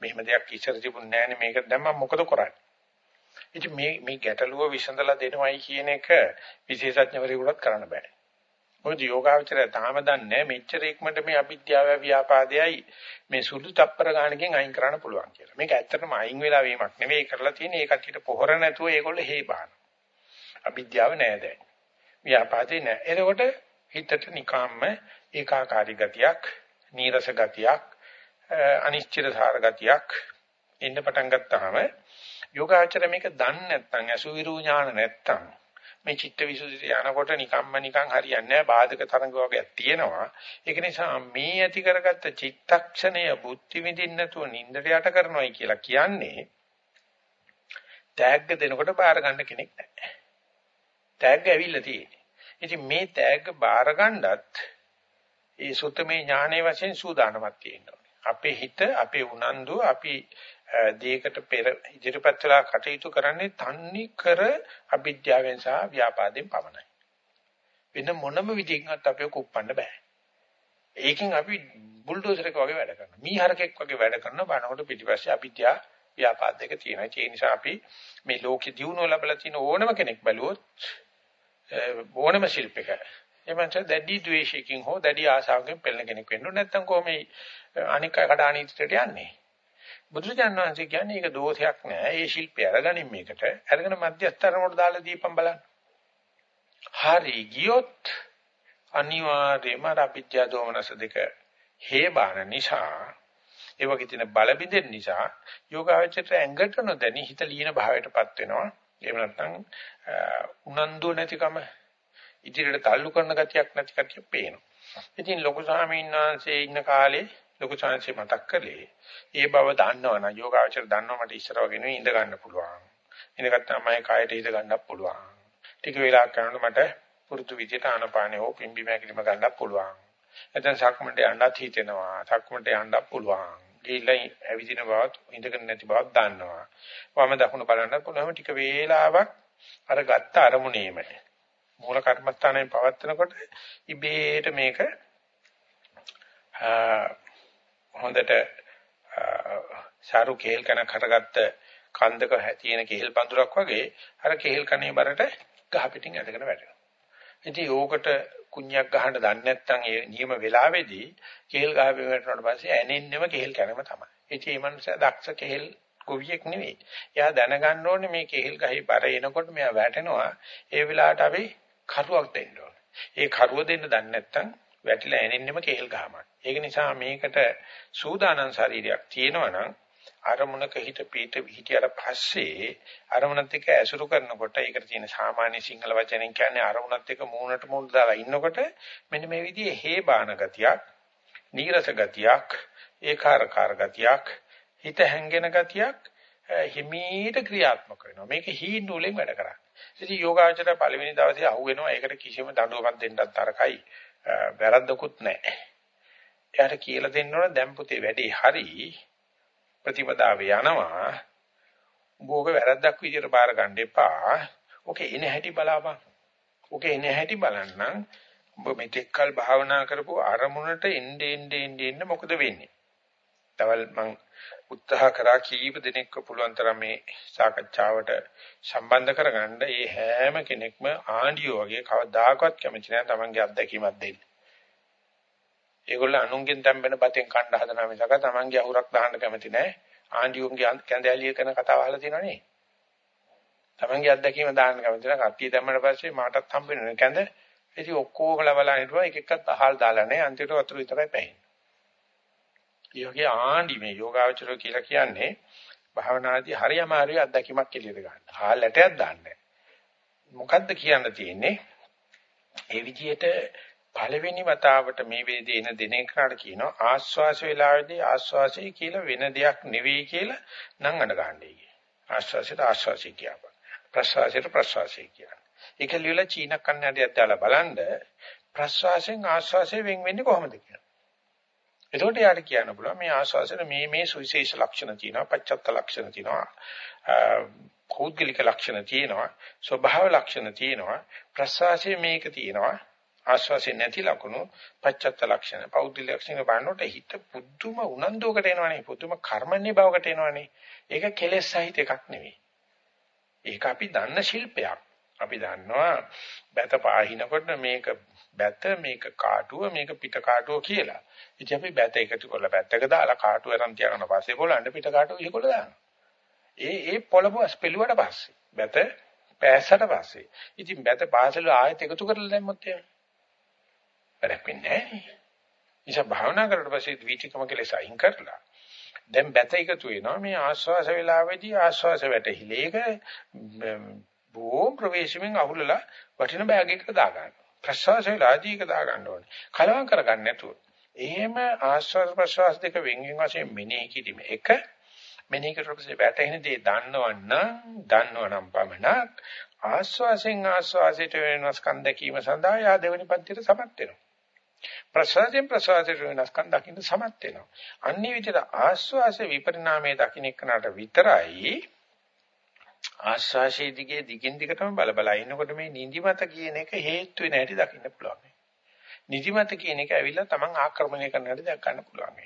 මෙහෙම දෙයක් ඉස්සර තිබුණ නැහැ නේ මේක දැන් මම මොකද කරන්නේ? ඉතින් මේ මේ ගැටලුව විසඳලා දෙනවයි කියන එක විශේෂඥවරයෙකුට කරන්න බෑ. මොකද යෝගාවචරය තාම දන්නේ මෙච්චර ඉක්මනට මේ අවිද්‍යාව ව්‍යාපාදයයි මේ සුදු තප්පර ගානකින් අයින් කරන්න පුළුවන් කියලා. මේක ඇත්තටම අයින් වෙලා වීමක් නෙවෙයි කරලා තියෙන්නේ ඒ කට්ටියට පොහොර නැතුව ඒගොල්ලෝ හේබාන. අවිද්‍යාව නෑ දැන්. ව්‍යාපාදේ නෑ. එතකොට හිතට නිකම්ම ඒකාකාරී ගතියක්, නීරස ගතියක්, අනිශ්චිත සාර ගතියක් එන්න පටන් ගත්තාම යෝගාචර මේක දන්නේ නැත්නම් අසුවිරු ඥාන නැත්නම් මේ චිත්ත විසුද්ධිය යනකොට නිකම්ම නිකං හරියන්නේ නැහැ බාධක තරංග වගේක් තියෙනවා. ඒක නිසා මේ ඇති කරගත්ත චිත්තක්ෂණය බුද්ධි විඳින්න නැතුව නින්දට යට කරනවායි කියලා කියන්නේ තෑග්ග දෙනකොට බාර ගන්න කෙනෙක් නැහැ. තෑග්ග ඇවිල්ලා තියෙන්නේ. ඉතින් මේ තෑග්ග බාර ගන්නත් ඒ සුත්තමේ ඥානයේ වශයෙන් සූදානමක් තියෙනවා. අපේ හිත අපේ උනන්දු අපි දේකට පෙර ඉදිරිපත් වෙලා කටයුතු කරන්නේ තන්නේ කර අවිද්‍යාවෙන් සහ ව්‍යාපාදයෙන් පමණයි. වෙන මොනම විදිහකින්වත් අපිව කුප්පන්න බෑ. ඒකෙන් අපි බුල්ඩෝසර් එක වගේ වැඩ කරනවා. මීහරකෙක් වගේ වැඩ කරනවා. බනකොට පිටිපස්සේ අවිද්‍යාව ව්‍යාපාද දෙක තියෙනවා. ඒ නිසා අපි මේ ලෝකෙ දියුණුව ලැබලා තියෙන ඕනම කෙනෙක් බැලුවොත් ඕනම ශිල්පික එමන්ස දැඩි ද්වේෂයකින් හෝ දැඩි ආශාවකින් පෙළෙන කෙනෙක් වෙන්න ඕනේ නැත්නම් කොහොම අනික් අය කඩානීතියට යන්නේ බුදුරජාණන් වහන්සේ කියන්නේ ඒක දෝෂයක් නෑ. ඒ ශිල්පය අරගනින් මේකට. අරගෙන මධ්‍යස්තරමකට දාලා දීපම් බලන්න. හරි ගියොත් අනිවාර්යයෙන්ම අවිද්‍යා දෝමනස දෙක හේබාන නිසා ඒ වගේ තියෙන බල බිඳෙන නිසා යෝගාවචරයට ඇඟට නොදැනි හිත ලීන භාවයටපත් වෙනවා. එහෙම නැත්නම් උනන්දු නැතිකම ඉදිරියට තල්ලු කරන ගතියක් නැති කතිය පේනවා. ඉතින් ලොකු ස්වාමීන් වහන්සේ ඉන්න කාලේ ලොකු ස්වාමීන් මතක් කළේ ඒ බව දන්නවනම් යෝගාවචර දන්නවා මට ඉස්සර වගේ නෙවෙයි ඉඳ ගන්න පුළුවන්. ඉඳගත් තමයි කායට හිත ගන්නත් පුළුවන්. ටික වෙලාවක් කරනකොට මට පුරුදු විදිහට ආනපානේ හෝ පිම්බි මෑකිලිම ගන්නත් පුළුවන්. එතෙන් සක්මන්ට යන්නත් හිතෙනවා. සක්මන්ට යන්නත් පුළුවන්. ගිහිල්ලා ඇවිදින බවත් ඉඳගෙන නැති බවත් දන්නවා. වම දකුණ බලන්න පුළුවන් ටික වේලාවක් අර ගත්ත අරමුණේම මූල කර්මස්ථානයේ පවත්නකොට ඉබේට මේක හොඳට සාරු කේල් කනක් හටගත්ත කන්දක තියෙන කෙහෙල් පඳුරක් වගේ අර කෙහෙල් කනේ බරට ගහ පිටින් ඇදගෙන වැටෙනවා. ඉතින් ඕකට කුණ්‍යක් ගහන්න දන්නේ නැත්නම් ඒ නියම වෙලාවේදී කෙහෙල් ගහ වැටෙනාට පස්සේ ඇනෙන්නෙම කෙහෙල් කනම තමයි. ඉතින් මේ මනුස්සයා දක්ෂ කෙහෙල් ගොවියෙක් නෙවෙයි. එයා දැනගන්න ඕනේ මේ කෙහෙල් ගහේ බර එනකොට මෙයා වැටෙනවා. ඒ වෙලාවට අපි කරුවක් දෙන්න ඕනේ. ඒ කරුව දෙන්න දන්නේ නැත්නම් වැටිලා ඇනෙන්නෙම කෙහෙල් ගහමක්. ඒක නිසා මේකට සූදානම් ශරීරයක් තියෙනවා නම් අරමුණක හිත පීත හිටියට පස්සේ අරමුණත් එක්ක ඇසුරු කරනකොට ඒකට තියෙන සාමාන්‍ය සිංහල වචනෙන් කියන්නේ අරමුණත් එක්ක මූණට මූණ දාලා ඉන්නකොට මෙන්න මේ විදිහේ හේබාන ගතියක්, නීරස ගතියක්, ඒකාරකාර ගතියක්, හිත හැංගෙන ගතියක් හිමීට ක්‍රියාත්මක වෙනවා. මේක හීනූලෙන් වැඩ කරන්නේ. ඉතින් යෝගාචර පළවෙනි දවසේ අහුවෙනවා. ඒකට කිසිම දඬුවමක් දෙන්නත් තරකයි වැරද්දකුත් නැහැ. එයාට කියලා දෙන්න ඕන දැන් පුතේ වැඩේ හරි ප්‍රතිපදාව යනවා. උඹෝක වැරද්දක් විදියට බාර ගන්න එපා. ඔකේ එන හැටි බලාපන්. ඔකේ එන හැටි බලන්නම්. උඹ මෙතෙක්කල් භාවනා කරපු අරමුණට එන්න එන්න එන්න එන්න මොකද වෙන්නේ? තවල් මං උත්සාහ කරා කීප දිනක පුළුවන් තරම් මේ සාකච්ඡාවට සම්බන්ධ කරගන්න. ඒ හැම කෙනෙක්ම ආණ්ඩියෝ වගේ කවදාකවත් කැමති නැහැ තමන්ගේ අත්දැකීමක් දෙන්න. ඒගොල්ලෝ අනුන්ගෙන් තැම්බෙන බතෙන් කණ්ඩ හදනවා මිසක තමන්ගේ අහුරක් දාන්න කැමති නැහැ. ආණ්ඩියෝන්ගේ කැඳැලිය කරන කතාව අහලා තියෙනව නේ. තමන්ගේ අත්දැකීම දාන්න කැමති නැහැ. කට්ටිය දැම්මම පස්සේ මාටත් හම්බ වෙනවා කැඳ. ඉතින් ඔක්කොම ලබලා හිටුවා එක එකක් අහල් දාලා නැහැ. අන්තිමට වතුර විතරයි පැහැෙන්නේ. ඊයෝගේ ආණ්ඩි මේ යෝගාවචරය කියලා කියන්නේ භාවනාදී හරියම හරිය අත්දැකීමක් එළියට ගන්න. හාල් ඇටයක් දාන්නේ. මොකද්ද කියන්න තියෙන්නේ? ඒ විදිහට පළවෙනි වතාවට මේ වේදේ එන දින එකට කියනවා ආස්වාස වේලාවේදී ආස්වාසය කියලා වෙන දෙයක් නෙවෙයි කියලා නම් අඬ ගන්නයි කිය. ආස්වාසයට ආස්වාසය කියපන්. ප්‍රස්වාසයට ප්‍රස්වාසය කියන්න. ඒක ලියලා චීන කන්නඩියක් දාලා බලන්න ප්‍රස්වාසයෙන් ආස්වාසය වෙන් වෙන්නේ කොහොමද කියලා. එතකොට යාට කියන්න පුළුවන් මේ ආස්වාසයේ මේ මේ සුවිශේෂ ලක්ෂණ තියෙනවා, පච්චත්ත ලක්ෂණ තියෙනවා, කෞද්ගලික ලක්ෂණ තියෙනවා, ස්වභාව ලක්ෂණ තියෙනවා, ප්‍රස්වාසයේ මේක තියෙනවා. ආශ්වාසය නැති ලකුණු පච්චත්ත ලක්ෂණ පෞද්ගල ලක්ෂණ බලනකොට හිත පුදුම උනන්දුවකට එනවනේ පුදුම කර්මන්නේ බවකට එනවනේ ඒක කෙලෙස් සහිත එකක් නෙවෙයි ඒක අපි දන්න ශිල්පයක් අපි දන්නවා බැත පාහිනකොට මේක බැත මේක කාටුව මේක පිට කාටුව කියලා. ඉතින් අපි බැත එකතු කරලා පැත්තක දාලා කාටුව අරන් තියාගෙන පස්සේ බලන්න පිට කාටුව ඉහකොල දානවා. ඒ ඒ පොළපුව ස්පෙලුවට පස්සේ බැත පෑස්සට පස්සේ. ඉතින් බැත පාසල ආයෙත් එකතු කරලා දැම්මොත් එහෙම. වැඩක් වෙන්නේ නැහැ. නිසා භාවනා කරලා පස්සේ ද්විචිකම කෙලෙස අයින් කරලා දැන් බැත එකතු වෙනවා. මේ ආස්වාස වේලාවේදී ආස්වාස වැටහිලේක බොම් ප්‍රවේශමෙන් අහුලලා වටින බෑග් එකකට දා ගන්නවා. ප්‍රසවාස වේලාදී එක දා ගන්න ඕනේ. කලවම් කරගන්න නැතුව. එහෙම ආස්වාස ප්‍රසවාස දෙක වෙන්ගෙන් වශයෙන් මෙනෙහි කිරීම එක මෙනෙහි කරපස්සේ වැටෙන දේ දන්නවනම් දන්නවනම් පමණක් ආස්වාසෙන් ආස්වාසයට වෙනස්කම් දැකීම සඳහා යා දෙවෙනි පන්තියට සමත් වෙනවා. ප්‍රසවාසයෙන් ප්‍රසවාසයට වෙනස්කම් දකින්න සමත් වෙනවා. අන්නේ විදිහට ආස්වාස විපරිණාමයේ දකින්න එක්කනට විතරයි ආස්වාසයේ දිගේ දිගින් දිගටම බල බල ඉන්නකොට මේ නිදිමත කියන එක හේතු වෙන හැටි දකින්න පුළුවන්. නිදිමත කියන එක ඇවිල්ලා Taman ආක්‍රමණය කරන හැටි දැක ගන්න පුළුවන්.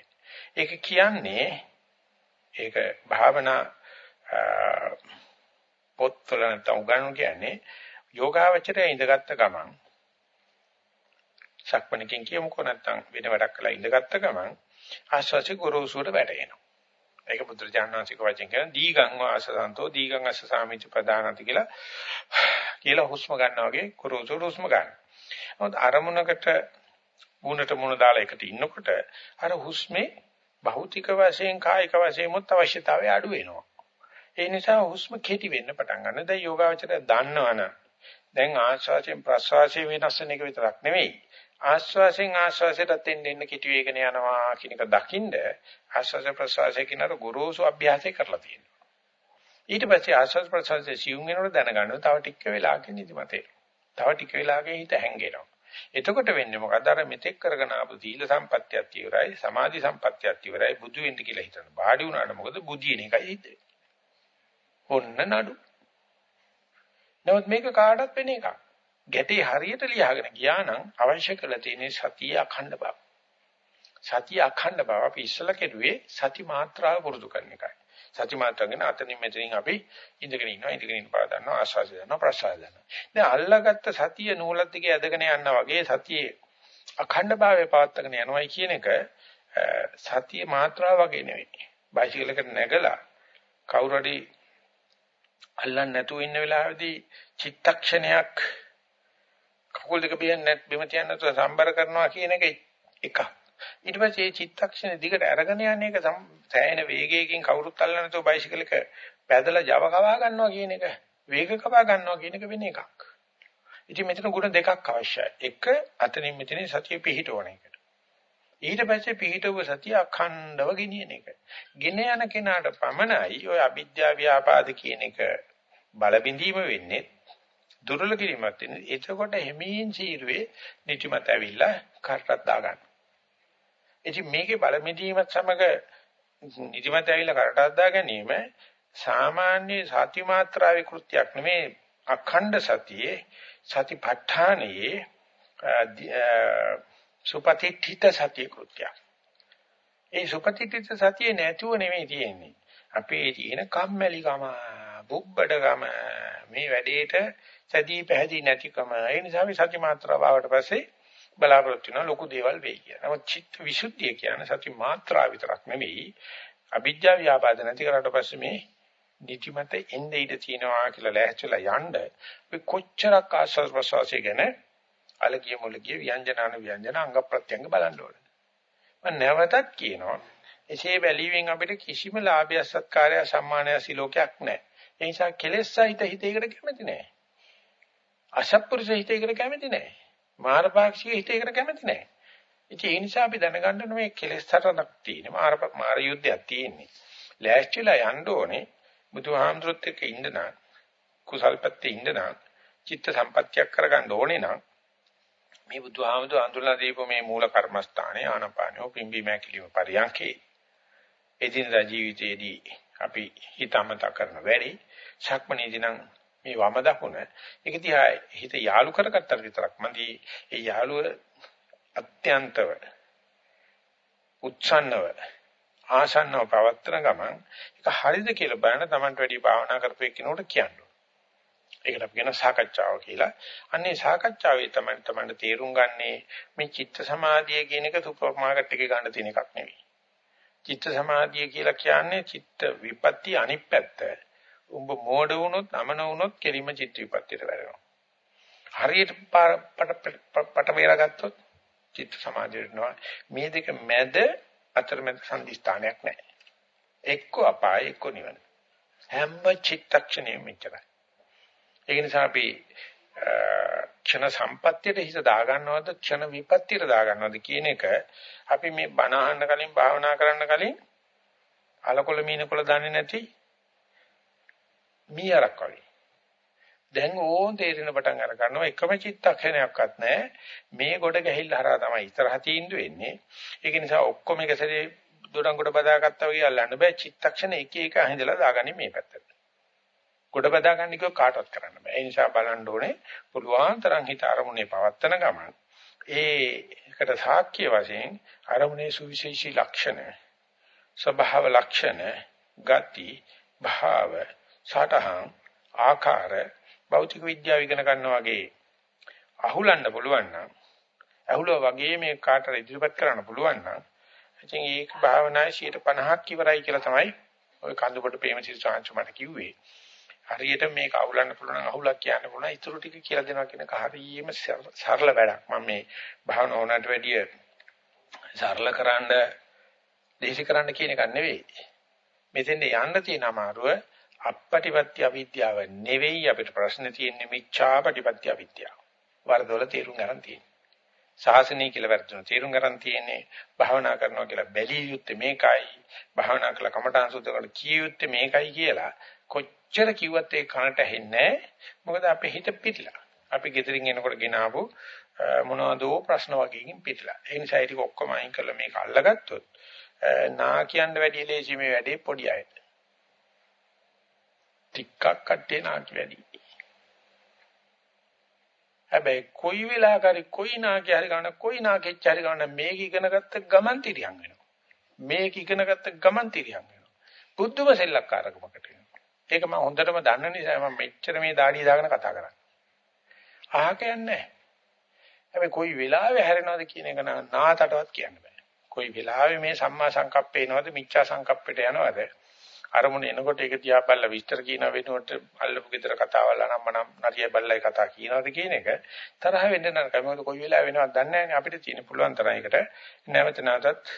ඒක කියන්නේ ඒක භාවනා පොත්වල නැත්නම් උගන්වන කියන්නේ යෝගාවචරය ඉඳගත්ත ගමන් සක්මණකින් කියමුකෝ නැත්තම් වෙන වැඩක් කළා ඉඳගත්ත ගමන් ආශ්වාසය ගොරෝසුවට වැටෙනවා. ඒක බුදුරජාණන් වහන්සේක වචෙන් කියන දීගං වාසසන්තෝ දීගං අස්ස සාමිච්ච ප්‍රදානති කියලා කියලා හුස්ම ගන්නවා වගේ ගොරෝසු හුස්ම ගන්න. මොකද අරමුණකට මුණට මුණ දාලා එකට ඉන්නකොට අර හුස්මේ භෞතික වශයෙන් කායික වශයෙන් මුත් අවශ්‍යතාවය අඩු වෙනවා. ඒ නිසා හුස්ම කෙටි වෙන්න පටන් ගන්නවා. දැන් යෝගාවචරය දන්නවනම් දැන් ආශ්වාසයෙන් ප්‍රශ්වාසයෙන් වෙනස් වෙන එක විතරක් නෙවෙයි. ආශ්වාසයෙන් ආශ්වාසයට එන්න එන්න කෙටි වේගන යනවා කියන එක දකින්ද ආශ්වාස ප්‍රශ්වාසයේ කිනර ගුරුසු අභ්‍යාසය කරලා තියෙනවා. ඊට පස්සේ ආශ්වාස ප්‍රශ්වාසයේ සියුම් වෙනකොට දැනගන්නවා තව ටික වෙලාවකින් නිදිමතේ. තව ටික වෙලාවකින් හිත හැංගෙනවා. එතකොට වෙන්නේ මොකද අර මෙතෙක් කරගෙන ආපු සීල සම්පත්තියත් ඉවරයි සමාධි සම්පත්තියත් ඉවරයි බුදු වෙන්න කියලා හිතන. ਬਾඩි වුණාට මොකද බුදින එකයි හිතේ. ඔන්න නඩු. නමුත් මේක කාටවත් වෙන එකක්. ගැටේ හරියට ලියාගෙන ගියා නම් අවශ්‍ය කරලා තියෙන්නේ සතිය අඛණ්ඩ බව. සතිය අඛණ්ඩ බව අපි ඉස්සලා කෙරුවේ සති මාත්‍රාව පුරුදු කරන එකයි. සති මාත්‍රාවගෙන අතනින් මෙතනින් අපි ඉඳගෙන ඉන්නවා ඉඳගෙන ඉන්න පාර ගන්නවා ආශ්වාසය ගන්නවා ප්‍රශ්වාසය ගන්නවා. දැන් අල්ලාගත්ත සතිය නූලත් දිගේ ඇදගෙන යනවා වගේ සතියේ අඛණ්ඩ භාවය පවත්වාගෙන යනවායි කියන එක සතිය මාත්‍රාව වගේ නෙවෙයි. බයිසිකලයකට නැගලා කවුරු හරි අල්ලන්නේ නැතුව ඉන්න වෙලාවේදී චිත්තක්ෂණයක් කකුල් දෙක බියන්නේ බිම තියන්න නැතුව සම්බර කරනවා කියන එක එකක්. ඊට පස්සේ මේ චිත්තක්ෂණ දිගට අරගෙන යන එක සෑහෙන වේගයකින් කවුරුත් අල්ලන්නේ නැතුව බයිසිකලයක පැදලා Java කවා ගන්නවා කියන එක වේග කවා ගන්නවා කියන එක වෙන එකක්. ඉතින් මෙතන ගුණ දෙකක් අවශ්‍යයි. එක අතනින් මෙතනින් සතිය පිහිටවන එක. ඊට පස්සේ පිහිටව සතිය අඛණ්ඩව ගෙනියන එක. ගෙන යන කෙනාට පමණයි ওই අවිද්‍යාව ව්‍යාපාද කියන එක බල බිඳීම වෙන්නේ දුර්වල කිරීමක් තියෙන. එතකොට හැමීන් සීරුවේ නිතිමත ඇවිල්ලා කරටක් දාගන්න. ඉතින් මේකේ බලමිදීමත් සමග නිතිමත ඇවිල්ලා කරටක් දා ගැනීම සාමාන්‍ය සති මාත්‍රාවේ කෘත්‍යයක් නෙමේ අඛණ්ඩ සතියේ සතිපට්ඨානයේ සුපතිත්ථිත සතිය කෘත්‍යයක්. ඒ සුපතිත්ථිත සතිය නැතුව නෙමෙයි තියෙන්නේ. අපේ තියෙන කම්මැලිකම, බුබ්බඩකම මේ වැඩේට සැදී පැහැදී නැතිකම. ඒ නිසා මේ සති මාත්‍රාව ආවට පස්සේ බලාපොරොත්තු වෙන ලොකු දේවල් වෙයි කියලා. නමුත් චිත්ත විසුද්ධිය කියන්නේ සති මාත්‍රාව විතරක් නෙමෙයි. අවිජ්ජා ව්‍යාපාද නැති කරාට පස්සේ මේ නිතිමත එන්නේ ඉඳ තියනවා කියලා ලෑස්තිලා යන්න ඔය කොච්චරක් ආස්වාද ප්‍රසවාසය ගැන අලගිය මුලගිය ව්‍යංජනාන ව්‍යංජන අංග ප්‍රත්‍යංග බලන්න ඕනේ. මම නැවතත් කියනවා එසේ බැලීමෙන් අපිට කිසිම ලාභය සත්කාරය සම්මානය සිලෝකයක් නැහැ. ඒ නිසා කෙලෙස් සහිත හිතේකට කැමති නැහැ. අසත්පුරුෂ හිතේකට කැමති නැහැ. මාරපාක්ෂික හිතේකට කැමති නැහැ. ඉතින් ඒ නිසා අපි දැනගන්න ඕනේ මේ කෙලෙස් හතරක් තියෙනවා. මාර මාර යුද්ධයක් තියෙන්නේ. ලෑස්තිලා යන්න ඕනේ බුදුහාමුදුරුත් එක්ක ඉන්න නම් කුසල්පත්තේ ඉන්න නම් චිත්ත සම්පත්තියක් කරගන්න ඕනේ නම් මේ බුදුහාමුදුර අඳුරලා දීපු මේ මූල කර්මස්ථානේ ආනපානෝ පිම්බි මෑකිලිම පරියන්කේ එදිනදා ජීවිතයේදී අපි හිතමත කරන වැඩි ශක්මණේදී නම් මේ වම දකුණ ඒක දිහා හිත යාලු කරගත්තට විතරක් මදි ඒ යාලුව අත්‍යන්තව උච්ඡන්නව ආසන්නව පවත්තන ගමන් ඒක හරිද කියලා බලන්න Tamanට වැඩි භාවනා කරපු එක්කිනෝට කියන්න. ඒකට අපි කියන සාකච්ඡාව කියලා. අන්නේ සාකච්ඡාවේ තමයි තමයි තේරුම් ගන්නේ මේ චිත්ත සමාධිය කියන එක සුපර් මාකට් එකේ ගන්න තියෙන එකක් නෙවෙයි. චිත්ත සමාධිය කියලා කියන්නේ චිත්ත විපatti අනිත් පැත්ත. උඹ මෝඩ වුණොත්, අමන වුණොත් කෙලිම චිත්ත විපත්තියට වැටෙනවා. හරියට පට වේලා ගත්තොත් චිත්ත සමාධිය වෙනවා. මේ දෙක මැද අතරමැද සංදිස්ථානයක් නැහැ. එක්ක අපාය එක්ක නිවන. හැම චිත්තක්ෂණයෙම මෙච්චරයි. ඒක නිසා අපි ක්ෂණ සම්පත්තියට හිත දාගන්නවද ක්ෂණ විපත්තියට දාගන්නවද කියන එක අපි මේ බණ අහන්න කලින් භාවනා කරන්න කලින් අලකොල මීනකොල දන්නේ නැති මීයරක් වගේ. දැන් ඕන් තේරෙන පටන් අර ගන්නවා එකම චිත්තක්ෂණයක්වත් නැහැ. මේ ගොඩ ගැහිල්ල හරහා තමයි ඉතරහ තීන්දුව වෙන්නේ. ඒක නිසා ඔක්කොම එක සැරේ දොඩම් ගොඩ බදාගත්තා වගේ අල්ලන්න බෑ. චිත්තක්ෂණ එක එක අහිඳලා දාගන්නේ මේ පැත්තට. ගොඩ බදා ගන්න කිව්ව කාටවත් කරන්න බෑ. ඒ නිසා බලන්න ඕනේ පුළුවන් තරම් හිත අරමුණේ පවත්තන ගමන් ඒකට සාක්ෂ්‍ය වශයෙන් අරමුණේ සුවිශේෂී ලක්ෂණ ස්වභාව ලක්ෂණ ගති භාව සටහන් ආකාර භෞතික විද්‍යාව ඉගෙන ගන්නා වගේ අහුලන්න පුළුවන් නම් අහුලව වගේ මේ කාටට ඉදිරිපත් කරන්න පුළුවන් නම් ඉතින් ඒක භාවනායේ 50ක් ඉවරයි කියලා තමයි ওই කඳුබඩ ප්‍රේමසිරි සාංශ මට කිව්වේ. හරියට මේක අවුලන්න පුළුවන් අහුලක් කියන්න පුළුවන්. ඊටු ටික කියලා දෙනවා කියන එක හරියම සරල වැඩක්. මම මේ භාවනා ඕනට වැඩිය සරල කරන්න දේශි කරන්න කියන එක නෙවෙයි. මෙතෙන්ද යන්න තියෙන අමාරුව අපපටිපත්‍ය අවිද්‍යාව නෙවෙයි අපිට ප්‍රශ්න තියෙන්නේ මිච්ඡාපටිපත්‍ය අවිද්‍යාව. වරදොල තේරුම් ගන්න තියෙන්නේ. සාසනීය කියලා වැරදුන තේරුම් ගන්න තියෙන්නේ භාවනා කරනවා කියලා බැලිය යුත්තේ මේකයි. භාවනා කළ කමඨාන් සුද්ධකට කිය යුත්තේ මේකයි කියලා කොච්චර කිව්වත් ඒ කනට ඇහෙන්නේ මොකද අපේ හිත පිටිලා. අපි ගෙදරින් එනකොට ගෙනාවු මොනවදෝ ප්‍රශ්න වගේකින් පිටිලා. ඒ නිසා ඒක ඔක්කොම අයින් කරලා මේක අල්ලගත්තොත් නා කියන්න වැඩි ලේසි මේ වැඩේ පොඩි අයට. ටිකක් කට්ටේ නාකි වැඩි. හැබැයි කොයි වෙලාවකරි කොයි නාකි හරි ගන්න කොයි නාකෙච්ච හරි ගන්න මේක ඉගෙන ගත්ත ගමන් තිරියන් වෙනවා. මේක ඉගෙන ගත්ත ගමන් තිරියන් වෙනවා. බුද්ධම සෙල්ලක්කාරකමකට වෙනවා. ඒක මම හොඳටම දන්න නිසා මම මෙච්චර මේ දාඩිය දාගෙන කතා කරන්නේ. අහක යන්නේ හැබැයි කොයි වෙලාවෙ හැරෙනවද කියන එක නාතටවත් කියන්න බෑ. කොයි වෙලාවෙ මේ සම්මා සංකප්පේ එනවද මිච්ඡා සංකප්පෙට යනවද අරමුණ එනකොට ඒක දිහා බලලා විස්තර කියන වෙනුවට අල්ලපු ගෙදර කතාවල් අනම්මනම් නරිය බල්ලයි කතා කියනවාද කියන එක තරහ වෙන්න නරකයි. මොකද කොයි වෙලාවෙ වෙනවද දන්නේ නැහැ අපිට තියෙන පුළුවන් තරම් ඒකට නැවත නැවතත්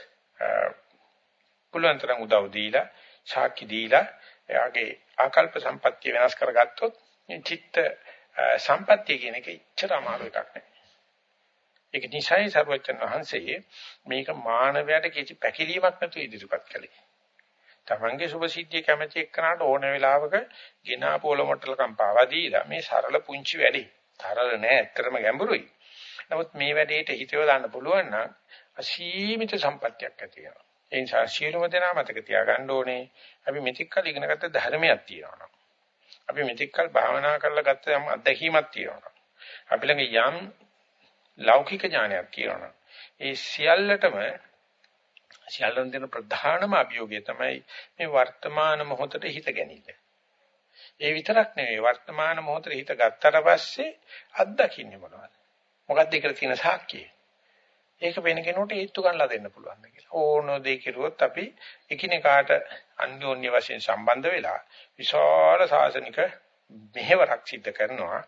පුළුවන් තරම් උදව් දීලා සාක්ෂි දීලා එයාගේ ආකල්ප සම්පත්තිය වෙනස් කරගත්තොත් චිත්ත සම්පත්තිය කියන එක ඉච්චර අමාරු එකක් නෙවෙයි ඒක නිසයි සර්වචන් වහන්සේ මේක මානවයාට කිසි පැකිලීමක් නැතුව ඉදිරිපත් කළේ. තමන්ගේ සුභ සිද්ධිය කැමැති එක්කනට ඕන වෙලාවක ගිනා පොළොමට්ටලකම් පාවා දීලා මේ සරල පුංචි වැඩේ. තරල නෑ ඇත්තටම ගැඹුරුයි. නමුත් මේ වැඩේට හිතව දාන්න පුළුවන් නම් අසීමිත සම්පත්තියක් ඇති වෙනවා. ඒ නිසා ශීලම දෙනා මතක තියාගන්න ඕනේ. අපි මෙතික් කල ඉගෙනගත්ත ධර්මයක් තියෙනවා. අපි මෙතික් කල භාවනා කරලා ගත්ත යම් අත්දැකීමක් තියෙනවා. අපි ළඟ යම් ලෞකික ඥානයක් කියනවා. ඒ සියල්ලටම සියල්ලන් දෙන ප්‍රධානම අභියෝගය තමයි මේ වර්තමාන මොහොතට හිත ගැනීම. ඒ විතරක් නෙවෙයි වර්තමාන මොහොතේ හිත ගත්තට පස්සේ අත්දකින්නේ මොනවද? මොකක්ද ඒකට තියෙන සාක්කිය? ඒක වෙන කෙනෙකුට ඒත්තු ගන්නලා දෙන්න පුළුවන් කියලා. ඕන දෙයක් කෙරුවොත් අපි එකිනෙකාට අන්‍යෝන්‍ය වශයෙන් සම්බන්ධ වෙලා විශාල සාසනික මෙහෙවරක් සිද්ධ කරනවා.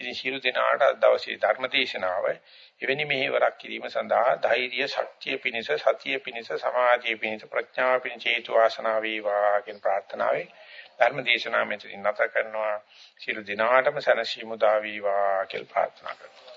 ඉතින් ශිරු දිනාට අද දවසේ ධර්ම දේශනාව එවැනි මෙහෙවරක් කිරීම සඳහා ධෛර්ය ශක්තිය පිණිස සතිය පිණිස සමාධිය පිණිස ප්‍රඥාව පිණිස හේතු වාසනා වේවා කියන ප්‍රාර්ථනාවයි ධර්ම දේශනාව මෙතනින් නැත කරනවා. ශිරු දිනාටම සනසීමු දා වේවා කියලා ප්‍රාර්ථනා කරනවා.